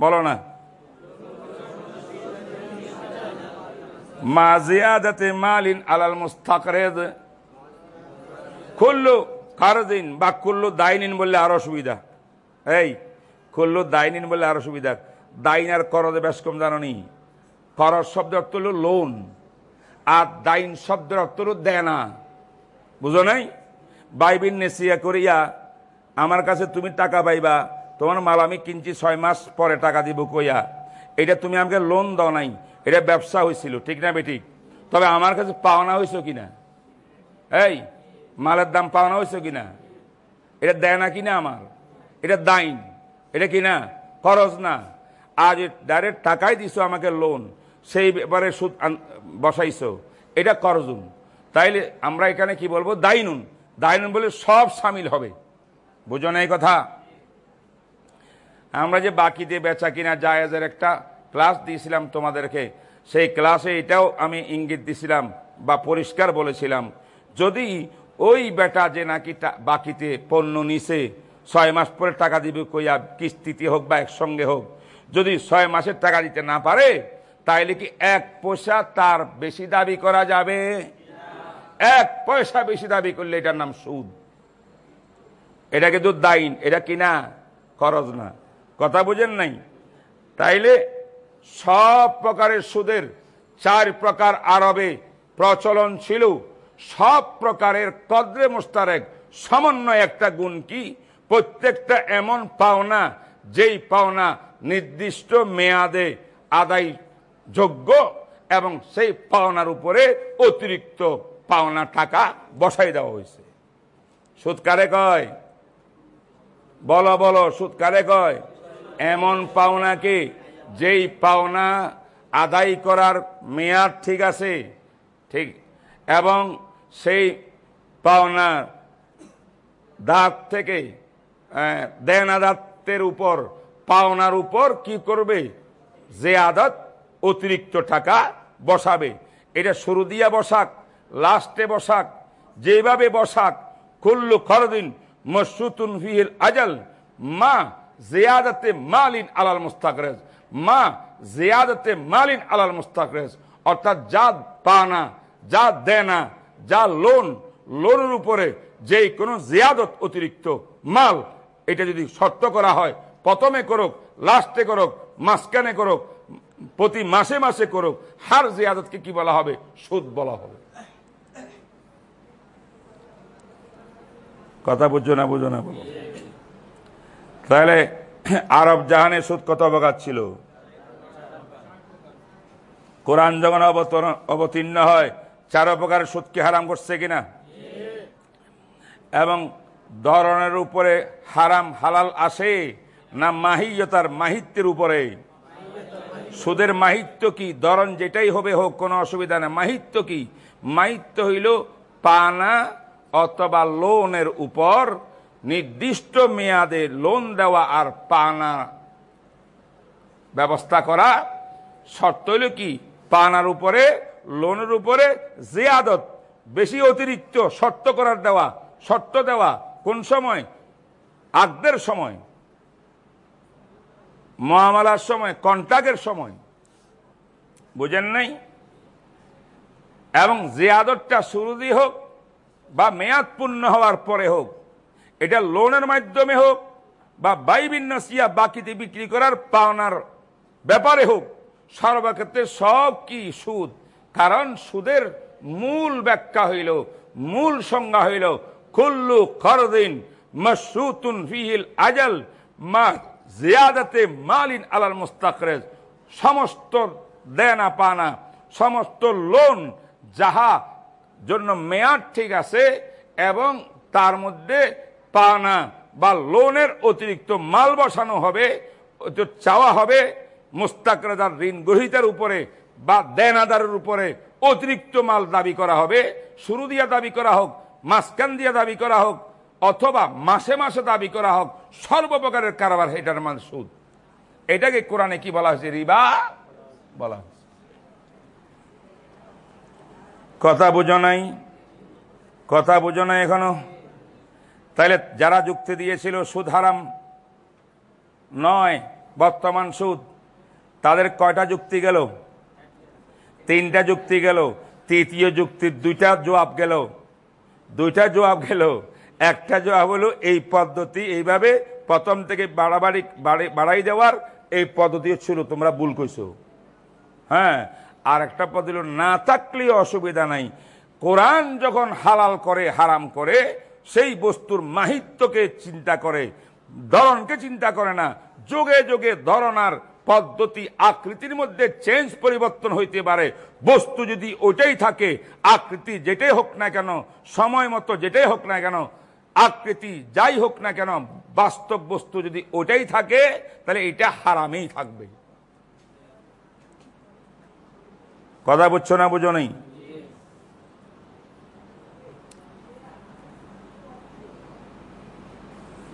বলো না। মালিন আলাল বা বললে আরও সুবিধা। এই কুল্লু দাইনিন বলে আরও সুবিধা। দাইন আর করদে বেশ কম জানি করজ শব্দ অর্থ হলো লোন আর দাইন শব্দের অর্থ হলো দেনা। বুঝো নাই? বাইবিন নেসিয়া করিয়া, আমার কাছে তুমি টাকা পাইবা, তোমার মাল আমি কিনছি ছয় মাস পরে টাকা দিব কইয়া। এটা তুমি আমাকে লোন দাও নাই। এটা ব্যবসা হয়েছিল ঠিক না বেঠিক? তবে আমার কাছে পাওনা হয়েছে কিনা? এই, মালের দাম পাওনা হয়েছে কিনা? এটা দেয় না কিনা আমার? এটা দাইন, এটা কিনা খরচ না। আজ ডাইরেক্ট টাকাই দিছো আমাকে লোন সেই ব্যাপারে সুদ বসাইছো। এটা করজুন। তাইলে আমরা এখানে কি বলব? দাইনুন। দাইনুন বলে সব সামিল হবে। বুঝো না এই কথা? আমরা যে বাকি দিয়ে বেচা কিনা জায়েজের একটা ক্লাস দিয়েছিলাম তোমাদেরকে, সেই ক্লাসে এটাও আমি ইঙ্গিত দিছিলাম বা পরিষ্কার বলেছিলাম। যদি ওই বেটা যে নাকি বাকিতে পণ্য নিছে ছয় মাস পরে টাকা দিবে কইয়া কিস্তিতে হোক বা একসঙ্গে হোক। যদি ছয় মাসের টাকা দিতে না পারে, তাইলে কি এক পয়সা তার বেশি দাবি করা যাবে? এক পয়সা বেশি দাবি করলে এটার নাম সুদ। এটা কিন্তু দাইন, এটা কিনা? খরচ না। কথা বুঝেন নাই? তাইলে সব প্রকারের সুদের চার প্রকার আরবে প্রচলন ছিল। সব প্রকারের কদ্রে মোস্তারেক সমন্বয় একটা গুণ কি? প্রত্যেকটা এমন পাওনা, যেই পাওনা নির্দিষ্ট মেয়াদে আদায় যোগ্য এবং সেই পাওনার উপরে অতিরিক্ত পাওনা টাকা বসাই দেওয়া হয়েছে। সুদ কারে কয়? বলো বলো, সুদ কারে কয়? এমন পাওনাকে যেই পাওনা আদায় করার মেয়াদ ঠিক আছে? ঠিক। এবং সেই পাওনা দাঁত থেকে দেনাদাতের উপর, পাওনার উপর কি করবে? যে আদত অতিরিক্ত টাকা বসাবে। এটা শুরু দিয়া বসাক, লাস্টে বসাক, যেভাবে বসাক, কুল্লু খরদিন মসুতুন ফিহিল আজল, মা জিয়াদতে মালিন আলাল মুস্তাকরেজ, মা জিয়াদতে মালিন আলাল মুস্তাকরেজ। অর্থাৎ যা পানা, যা দেনা, যা লোন, লোনের উপরে যে কোনো জিয়াদত অতিরিক্ত মাল এটা যদি শর্ত করা হয়, প্রথমে করুক, লাস্টে করুক, মাঝখানে করুক, প্রতি মাসে মাসে করুক, হার যে জিয়াদতকে কি বলা হবে? সুদ বলা হবে। কথা বুঝছ না, বুঝো না, বলো। তাহলে আরব জাহানে সুদ কত অবগাত ছিল? কোরআন যখন অবতীর্ণ হয়, চার প্রকার সুদকে হারাম করছে কিনা? এবং ধরনের উপরে হারাম, হালাল আসে না মাহিয়তার মাহিত্যের উপরে? সুদের মাহিত্য কি? ধরন যেটাই হবে হোক, কোনো অসুবিধা না। মাহিত্য কি? মাহিত্য হইল পানা অথবা লোনের উপর নির্দিষ্ট মেয়াদে লোন দেওয়া আর পানা ব্যবস্থা করা। শর্ত হইল কি? পানার উপরে, লোনের উপরে জিয়াদত, বেশি অতিরিক্ত শর্ত করার দেওয়া, শর্ত দেওয়া কোন সময়? আগদের সময়। মহামালার সময় কন্ট্রাক্টের সময়। বুঝেন নাই? এবং জিয়াদতটা শুরু দিয়ে হোক বা মেয়াদ পূর্ণ হওয়ার পরে হোক, এটা লোনের মাধ্যমে হোক বা বাইবিন্যাসিয়া বাকিতে বিক্রি করার পাওনার ব্যাপারে হোক, সর্বক্ষেত্রে সব কি সুদ? কারণ সুদের মূল ব্যাখ্যা হইল, মূল সংজ্ঞা হইল কুল্লু খরদিন মসুতুন ফিহিল আজল, মা জিয়াদাতে মালিন আলাল মুস্তাকরেজ সমস্ত দেনা পানা সমস্ত লোন যাহা জন্য মেয়াদ ঠিক আছে এবং তার মধ্যে পানা বা লোনের অতিরিক্ত মাল বসানো হবে চাওয়া হবে মোস্তাকরাদার ঋণ গ্রহীতার উপরে বা দেনাদারের উপরে অতিরিক্ত মাল দাবি করা হবে। শুরু দিয়া দাবি করা হোক মাঝখান দিয়ে দাবি করা হোক, অথবা মাসে মাসে দাবি করা হোক, সর্বপ্রকারের কারবার এটার মান সুদ এটাকে কোরআনে কি বলা হয়েছে? রিবা বলা কথা বুঝো নাই, কথা বুঝো নাই এখনও। তাহলে যারা যুক্তি দিয়েছিল সুদ হারাম নয়, বর্তমান সুদ, তাদের কয়টা যুক্তি গেল? তিনটা যুক্তি গেল, তৃতীয় যুক্তির দুইটা জবাব গেল। দুইটা জবাব গেল। একটা জবাব হলো, এই পদ্ধতি এইভাবে প্রথম থেকে বাড়াবাড়ি, বাড়ি- বাড়াই দেওয়ার এই পদ্ধতি ছিল, তোমরা ভুল কইছো। হ্যাঁ আর একটা পদ্ধতি হলো, না থাকলেও অসুবিধা নাই। কোরআন যখন হালাল করে, হারাম করে, সেই বস্তুর মাহিত্যকে চিন্তা করে, ধরনকে চিন্তা করে না, যোগে যোগে ধরন আর পদ্ধতি আকৃতির মধ্যে চেঞ্জ পরিবর্তন হইতে পারে। বস্তু যদি ওইটাই থাকে, আকৃতি যেটাই হোক না কেন, সময় মতো যেটাই হোক না কেন, আকৃতি যাই হোক না কেন, বাস্তব বস্তু যদি ওটাই থাকে, তাহলে এটা হারামেই থাকবে। কথা বুঝছ না বুঝো নেই?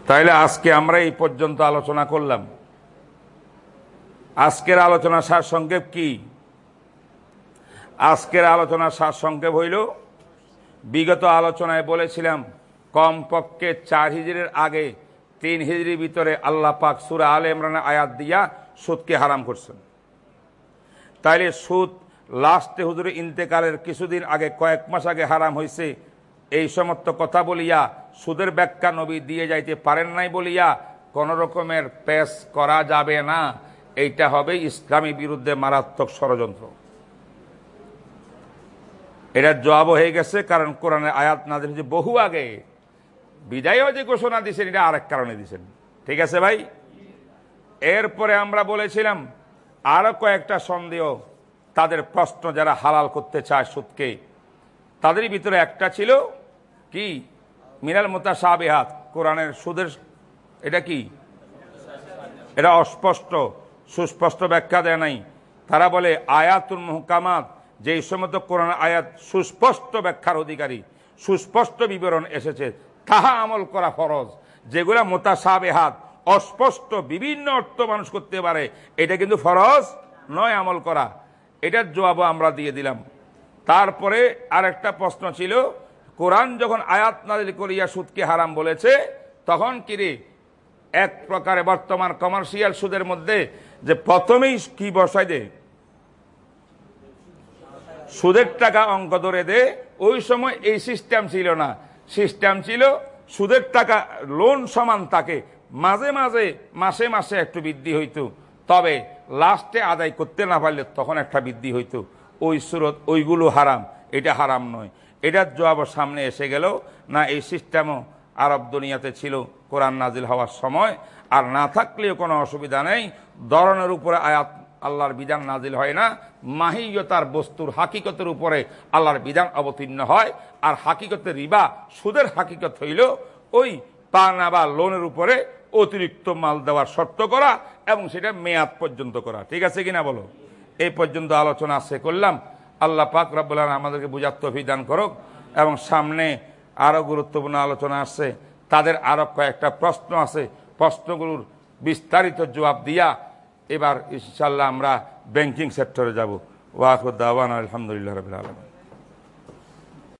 তাইলে আজকে আমরা এই পর্যন্ত আলোচনা করলাম। আজকের আলোচনা সার সংক্ষেপ কি? আজকের আলোচনা সার সংক্ষেপ হইল, বিগত আলোচনায় বলেছিলাম, কমপক্ষে চার হিজড়ির আগে তিন হিজড়ির ভিতরে আল্লাহ পাক সুরা আল ইমরানের আয়াত দিয়া সুদকে হারাম করছেন। তাইলে সুদ লাস্টে হুজুর ইন্তেকালের কিছুদিন আগে, কয়েক মাস আগে হারাম হয়েছে এই সমস্ত কথা বলিয়া সুদের ব্যাখ্যা নবী দিয়ে যাইতে পারেন নাই বলিয়া কোন রকমের পেশ করা যাবে না। এইটা হবে ইসলামী বিরুদ্ধে মারাত্মক ষড়যন্ত্র। এটার জবাব হয়ে গেছে, কারণ কোরআনের আয়াত না দিয়েছে বহু আগে। বিদায়ও যে ঘোষণা দিয়েছেন এটা আরেক কারণে দিয়েছেন ঠিক আছে ভাই? এরপরে আমরা বলেছিলাম, আরও কয়েকটা সন্দেহ। তাদের প্রশ্ন, যারা হালাল করতে চায় সুদকে তাদের ভিতরে একটা ছিল কি? মিনাল মোতা সাবেহাত কোরআনের সুদের, এটা কি? এটা অস্পষ্ট। সুস্পষ্ট ব্যাখ্যা দেয় নাই। তারা বলে, আয়াতুল মুহকামাত, যে সমস্ত কোরআন আয়াত সুস্পষ্ট ব্যাখ্যার অধিকারী, সুস্পষ্ট বিবরণ এসেছে, তাহা আমল করা ফরজ। যেগুলা মোতাসাবেহাত, অস্পষ্ট, বিভিন্ন অর্থ মানুষ করতে পারে, এটা কিন্তু ফরজ নয় আমল করা। এটার জবাবও আমরা দিয়ে দিলাম। তারপরে আরেকটা প্রশ্ন ছিল, কোরআন যখন আয়াত নাজিল করিয়া সুদকে হারাম বলেছে, তখন কিরে এক প্রকারে বর্তমান কমার্শিয়াল সুদের মধ্যে যে প্রথমেই কি বসাই দে? সুদের টাকা অঙ্ক ধরে দে। ওই সময় এই সিস্টেম ছিল না। সিস্টেম ছিল সুদের টাকা লোন সমান থাকে মাঝে মাঝে, মাসে মাসে একটু বৃদ্ধি হইতো। তবে লাস্টে আদায় করতে না পারলে তখন একটা বৃদ্ধি হইতো। ওই সুরত, ওইগুলো হারাম। এটা হারাম নয়। এটার জবাব সামনে এসে গেল। না, এই সিস্টেমও আরব দুনিয়াতে ছিল। কোরআন নাজিল হওয়ার সময় আর না থাকলেও কোনো অসুবিধা নেই। ধরনের উপরে আয়াত আল্লাহর বিধান নাজিল হয় না। মাহিয়তার বস্তুর হাকিকতের উপরে আল্লাহর বিধান অবতীর্ণ হয়। আর হাকিকতে রিবা, সুদের হাকিকত হইল ওই পানা বা লোনের উপরে অতিরিক্ত মাল দেওয়ার শর্ত করা এবং সেটা মেয়াদ পর্যন্ত করা। ঠিক আছে কিনা বলো? এই পর্যন্ত আলোচনা সে করলাম। আল্লাহ পাক রব্বুল আমাদেরকে বুঝার তৌফিক দান করুক এবং সামনে আরও গুরুত্বপূর্ণ আলোচনা আসছে। তাদের আরও কয়েকটা প্রশ্ন আছে। প্রশ্নগুলোর বিস্তারিত জবাব দিয়া এবার ইনশাল্লাহ আমরা ব্যাংকিং সেক্টরে যাব। ওয়াকুদ্দাওয়ান আলহামদুলিল্লাহ রবিল আলম